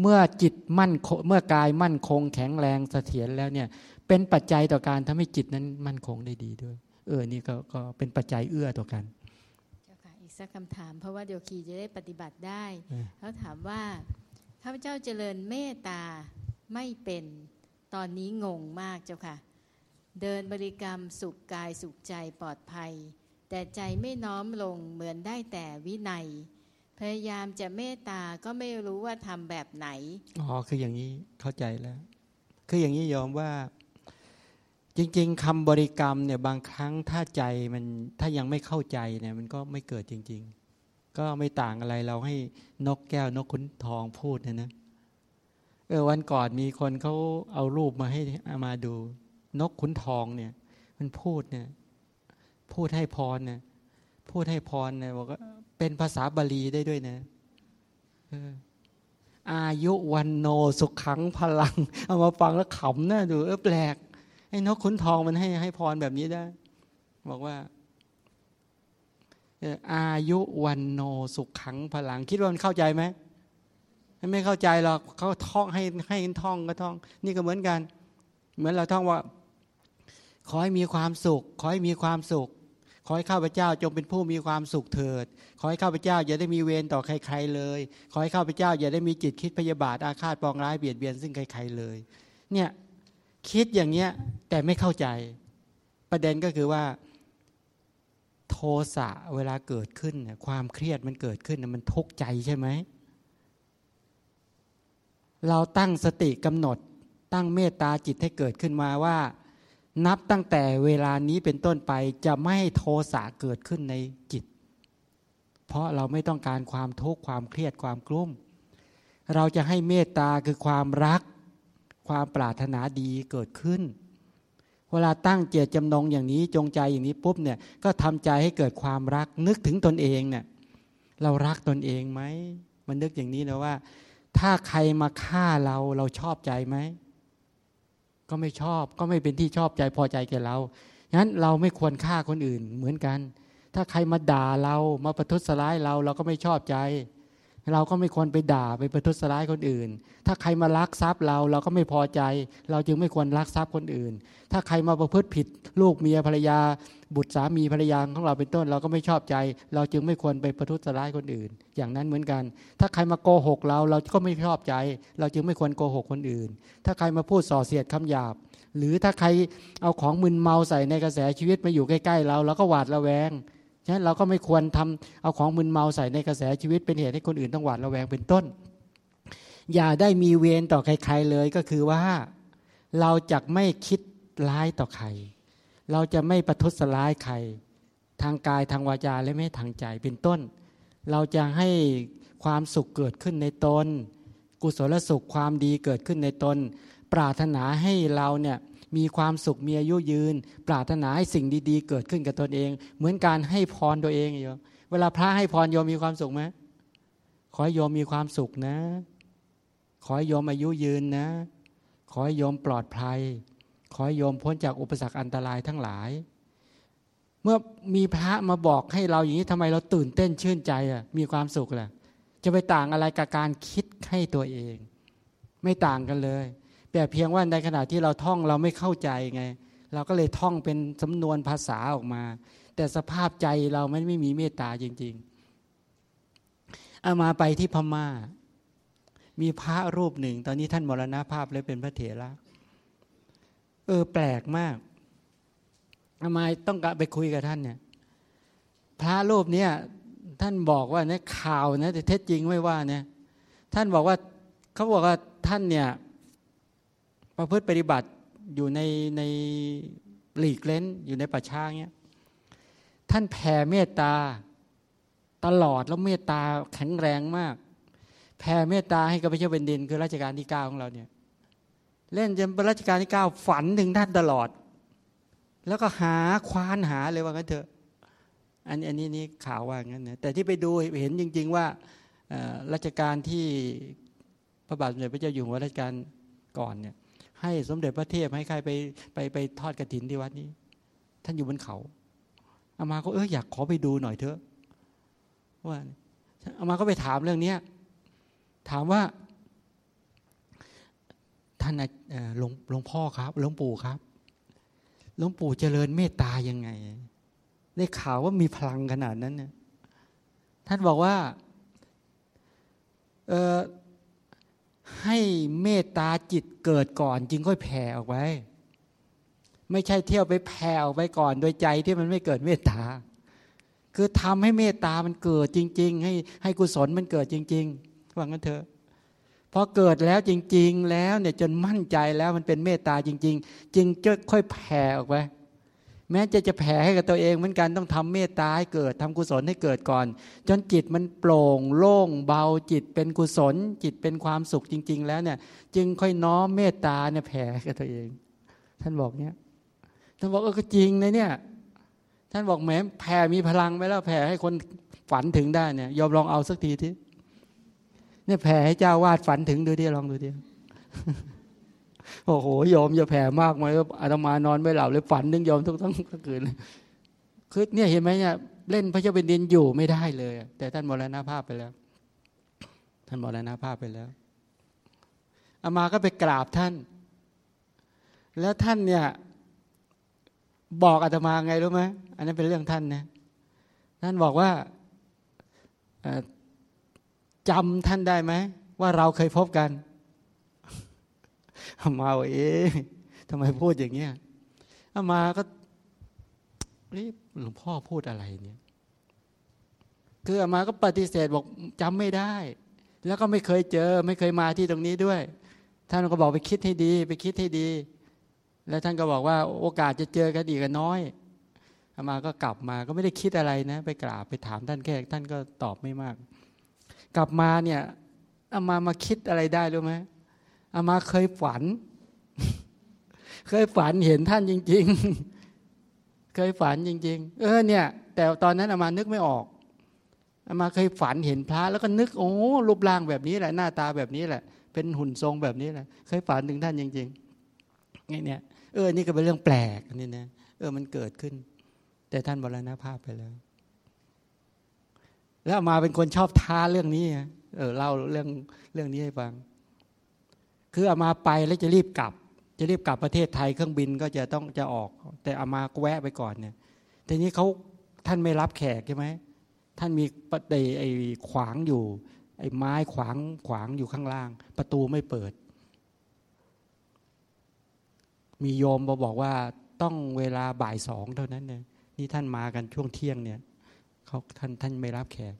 เมื่อจิตมั่นเมื่อกายมั่นคง แข็งแรงเสถียรแล้วเนี่ย เป็นปัจจัยต่อการทำให้จิตนั้นมั่นคงได้ดีด้วย เออนี่ก็ก็เป็นปัจจัยเอื้อต่อกันเจ้าค่ะอีกสักคำถาม เพราะว่าเดี๋ยวคีจะได้ปฏิบัติได้เขาถามว่าข้าพเจ้าเจริญเมตตาไม่เป็นตอนนี้งงมากเจ้าค่ะ เดินบริกรรมสุขกายสุขใจปลอดภัย แต่ใจไม่น้อมลงเหมือนได้แต่วินัย พยายามจะเมตตาก็ไม่รู้ว่าทำแบบไหนอ๋อคืออย่างนี้เข้าใจแล้ว คืออย่างนี้ยอมว่า จริง ๆคำบริกรรมเนี่ยบางครั้งถ้าใจมันถ้ายังไม่เข้าใจเนี่ยมันก็ไม่เกิดจริง ๆ ก็ไม่ต่างอะไรเราให้นกแก้วนกขุนทองพูดนะนะเออวันก่อนมีคนเขาเอารูปมาให้มาดู นกขุนทองเนี่ย มันพูดเนี่ย พูดให้พรเนี่ยพูดให้พรเนี่ยบอกว่า เป็นภาษาบาลีได้ด้วยนะอายุวันโนสุขขังพลัง เอามาฟังแล้วขำนะดูเออแปลกไอ้นกขุนทองมันให้ให้พรแบบนี้ได้ บอกว่าอายุวันโนสุขขังพลัง คิดว่ามันเข้าใจไหมไม่เข้าใจหรอกเขาท่องให้ให้ท่องก็ท่อง นี่ก็เหมือนกัน เหมือนเราท่องว่า ขอให้มีความสุข ขอให้มีความสุข ขอให้ข้าพเจ้าจงเป็นผู้มีความสุขเถิด ขอให้ข้าพเจ้าอย่าได้มีเวรต่อใครๆเลย ขอให้ข้าพเจ้าอย่าได้มีจิตคิดพยาบาทอาฆาตปองร้ายเบียดเบียนซึ่งใครๆเลย เนี่ยคิดอย่างเนี้ยแต่ไม่เข้าใจ ประเด็นก็คือว่า โทสะเวลาเกิดขึ้น ความเครียดมันเกิดขึ้นมันทุกข์ใจใช่ไหมเราตั้งสติกำหนดตั้งเมตตาจิตให้เกิดขึ้นมาว่า นับตั้งแต่เวลานี้เป็นต้นไปจะไม่โทสะเกิดขึ้นในจิต เพราะเราไม่ต้องการความทุกข์ความเครียดความกลุ้ม เราจะให้เมตตาคือความรัก ความปรารถนาดีเกิดขึ้น เวลาตั้งเจตจำนงอย่างนี้จงใจอย่างนี้ปุ๊บเนี่ยก็ทำใจให้เกิดความรักนึกถึงตนเองเนี่ยเรารักตนเองไหมมันนึกอย่างนี้นะว่า ถ้าใครมาฆ่าเราเราชอบใจไหม ก็ไม่ชอบ ก็ไม่เป็นที่ชอบใจพอใจแก่เรางั้นเราไม่ควรฆ่าคนอื่นเหมือนกัน ถ้าใครมาด่าเรามาประทุษร้ายเราเราก็ไม่ชอบใจ เราก็ไม่ควรไปด่าไปประทุษร้ายคนอื่น ถ้าใครมาลักทรัพย์เราเราก็ไม่พอใจ เราจึงไม่ควรลักทรัพย์คนอื่น ถ้าใครมาประพฤติผิด ลูกเมียภรรยา บุตรสามีภรรยาของเราเป็นต้น เราก็ไม่ชอบใจ เราจึงไม่ควรไปประทุษร้ายคนอื่น อย่างนั้นเหมือนกัน ถ้าใครมาโกหกเราเราก็ไม่ชอบใจ เราจึงไม่ควรโกหกคนอื่น ถ้าใครมาพูดส่อเสียดคำหยาบ หรือถ้าใครเอาของมึนเมาใส่ในกระแสชีวิตมาอยู่ใกล้ๆเราเราก็หวาดระแวง ฉะนั้นเราก็ไม่ควรทำเอาของมึนเมาใส่ในกระแสชีวิตเป็นเหตุให้คนอื่นต้องหวาดระแวงเป็นต้น อย่าได้มีเวรต่อใคร ๆเลยก็คือว่าเราจะไม่คิดร้ายต่อใคร เราจะไม่ประทุษร้ายใคร ทางกายทางวาจาและไม่ทางใจเป็นต้น เราจะให้ความสุขเกิดขึ้นในตน กุศลสุขความดีเกิดขึ้นในตน ปรารถนาให้เราเนี่ย มีความสุขมีอายุยืน ปรารถนาให้สิ่งดีๆ เกิดขึ้นกับตนเอง เหมือนการให้พรตัวเองโยมเวลาพระให้พรโยมมีความสุขไหมขอให้โยมมีความสุขนะ ขอให้โยมอายุยืนนะ ขอให้โยมปลอดภัย ขอให้โยมพ้นจากอุปสรรคอันตรายทั้งหลาย เมื่อมีพระมาบอกให้เราอย่างนี้ทำไมเราตื่นเต้นชื่นใจอะมีความสุขแหละจะไปต่างอะไรกับการคิดให้ตัวเอง ไม่ต่างกันเลย แต่เพียงว่าในขณะที่เราท่องเราไม่เข้าใจไง เราก็เลยท่องเป็นสำนวนภาษาออกมา แต่สภาพใจเราไม่ไม่มีเมตตาจริง ๆ เอามาไปที่พมา่า มีพระรูปหนึ่ง ตอนนี้ท่านมรณภาพเลยเป็นพระเถระเออแปลกมากทำไมต้องกะไปคุยกับท่านเนี่ย พระรูปเนี้ยท่านบอกว่าเนี่ยข่าวนะแต่เท็จจริงไม่ว่าเนี่ยท่านบอกว่าเขาบอกว่าท่านเนี่ย ประพฤติปฏิบัติอยู่ในในหลีกเล้นอยู่ในป่าช้าเงี้ยท่านแผ่เมตตาตลอดแล้วเมตตาแข็งแรงมาก แผ่เมตตาให้กับพระเจ้าเป็นดิน คือราชการที่เก้าของเราเนี่ย เล่นจนราชการที่เก้าฝันถึงท่านตลอด แล้วก็หาควานหาเลยว่างั้นเถอะอันนี้อันนี้นี่ข่าวว่างั้นนะแต่ที่ไปดูเห็นจริง ๆว่าราชการที่พระบาทสมเด็จพระเจ้าอยู่หัวรัชกาลก่อนเนี่ย ให้สมเด็จพระเทพให้ใครไปไปไปทอดกระถินที่วัดนี้ ท่านอยู่บนเขาอามาก็เอออยากขอไปดูหน่อยเถอะว่าอามาก็ไปถามเรื่องนี้ถามว่า ท่านหลวงหลวงพ่อครับหลวงปู่ครับหลวงปู่เจริญเมตตายังไงได้ข่าวว่ามีพลังขนาดนั้นเนี่ยท่านบอกว่าเออ ให้เมตตาจิตเกิดก่อน จึงค่อยแผ่ออกไปไม่ใช่เที่ยวไปแผ่ออกไปก่อนโดยใจที่มันไม่เกิดเมตตา คือทำให้เมตตามันเกิดจริง ๆ ให้ให้กุศลมันเกิดจริงๆว่างั้นเถอะพอเกิดแล้วจริง ๆ แล้วเนี่ยจนมั่นใจแล้วมันเป็นเมตตาจริง ๆ จึงจะค่อยแผ่ออกไป แม้จะจะแผ่ให้กับตัวเองเหมือนกันต้องทำเมตตาให้เกิดทำกุศลให้เกิดก่อน จนจิตมันโปร่งโล่งเบาจิตเป็นกุศล จิตเป็นความสุขจริง ๆ แล้วเนี่ย จึงค่อยน้อมเมตตาเนี่ยแผ่กับตัวเอง ท่านบอกเนี่ยท่านบอกเออก็จริงนะเนี่ย ท่านบอกแหมแผ่มีพลังไหมแล้วแผ่ให้คนฝันถึงได้เนี่ย ยอมลองเอาสักทีทีเนี่ยแผ่ให้เจ้าวาดฝันถึงดูดิลองดูดิ โอ้โหยอมจะแผ่มากไหมอาตมานอนไม่หลับเลยฝันนึงยอมทุกทั้งคืนคือเนี่ยเห็นไหมเนี่ยเล่นพระเจ้าเป็นดินอยู่ไม่ได้เลย แต่ท่านมรณภาพไปแล้ว ท่านมรณภาพไปแล้วอามาก็ไปกราบท่าน แล้วท่านเนี่ยบอกอาตมาไงรู้ไหมอันนั้นเป็นเรื่องท่านนะท่านบอกว่าจำท่านได้ไหมว่าเราเคยพบกัน อามาว่าเอ๊ะทำไมพูดอย่างเงี้ยอามาก็นี่หลวงพ่อพูดอะไรเนี่ย คืออามาก็ปฏิเสธบอกจำไม่ได้ แล้วก็ไม่เคยเจอ ไม่เคยมาที่ตรงนี้ด้วย ท่านก็บอกไปคิดให้ดี ไปคิดให้ดี แล้วท่านก็บอกว่าโอกาสจะเจอกันอีกน้อยอามาก็กลับมาก็ไม่ได้คิดอะไรนะ ไปกราบไปถามท่านแค่ท่านก็ตอบไม่มาก กลับมาเนี่ยอามามาคิดอะไรได้รู้ไหม อามาเคยฝัน เคยฝันเห็นท่านจริง ๆ เคยฝันจริง ๆ เออเนี่ย แต่ตอนนั้นอามานึกไม่ออกอามาเคยฝันเห็นพระแล้วก็นึกโอ้รูปร่างแบบนี้แหละหน้าตาแบบนี้แหละ เป็นหุ่นทรงแบบนี้แหละ เคยฝันถึงท่านจริงๆนี่เนี่ยเออนี่ก็เป็นเรื่องแปลกนี่นะเออมันเกิดขึ้น แต่ท่านบรณภาพไปแล้ว แล้วมาเป็นคนชอบท้าเรื่องนี้เออเล่าเรื่องเรื่องนี้ให้ฟัง คืออามาไปแล้วจะรีบกลับ จะรีบกลับประเทศไทยเครื่องบินก็จะต้องจะออก แต่อามาแวะไปก่อนเนี่ยทีนี้เขาท่านไม่รับแขกใช่ไหมท่านมีประตูไอ้ขวางอยู่ ไอ้ไม้ขวางขวางอยู่ข้างล่าง ประตูไม่เปิด มีโยมมาบอกว่าต้องเวลาบ่ายสองเท่านั้นเนี่ยนี่ท่านมากันช่วงเที่ยงเนี่ยเขาท่านท่านไม่รับแขก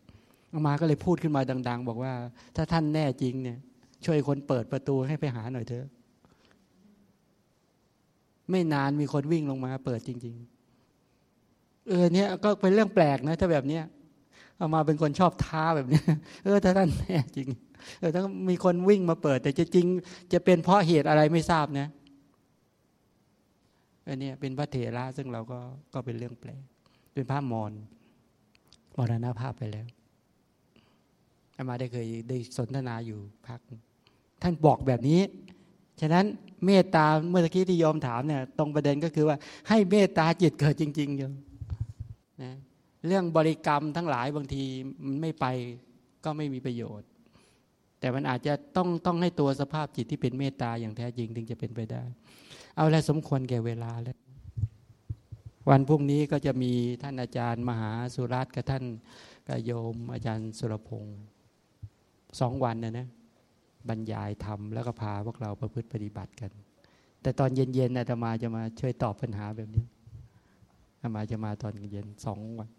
อามาก็เลยพูดขึ้นมาดัง ๆ บอกว่า ถ้าท่านแน่จริงเนี่ย ช่วยคนเปิดประตูให้ไปหาหน่อยเถอะ ไม่นานมีคนวิ่งลงมา เปิดจริง ๆ เออเนี่ยก็เป็นเรื่องแปลกนะ ถ้าแบบเนี้ยเอามาเป็นคนชอบท้าแบบนี้เออถ้าท่านแน่จริง เออถ้ามีคนวิ่งมาเปิด แต่จะจริง จะเป็นเพราะเหตุอะไรไม่ทราบนะอันนี้เป็นพระเถระซึ่งเราก็ก็เป็นเรื่องแปลก เป็นพระมอญมรณภาพไปแล้วอามาได้เคยได้สนทนาอยู่พัก ท่านบอกแบบนี้ ฉะนั้นเมตตาเมื่อกี้ที่ยอมถามเนี่ยตรงประเด็นก็คือว่า ให้เมตตาจิตเกิดจริงๆอยู่นะเรื่องบริกรรมทั้งหลายบางทีมันไม่ไปก็ไม่มีประโยชน์ แต่มันอาจจะต้องต้องให้ตัวสภาพจิตที่เป็นเมตตาอย่างแท้จริงถึงจะเป็นไปได้ เอาแล้วสมควรแก่เวลาแล้ววันพรุ่งนี้ก็จะมีท่านอาจารย์มหาสุรัตน์กับท่านกโยมอาจารย์สุรพงศ์สองวันนะนะ บรรยายธรรมแล้วก็พาพวกเราประพฤติปฏิบัติกัน แต่ตอนเย็นๆอาตมาจะมาช่วยตอบปัญหาแบบนี้อาตมาจะมาตอนเย็นสองวัน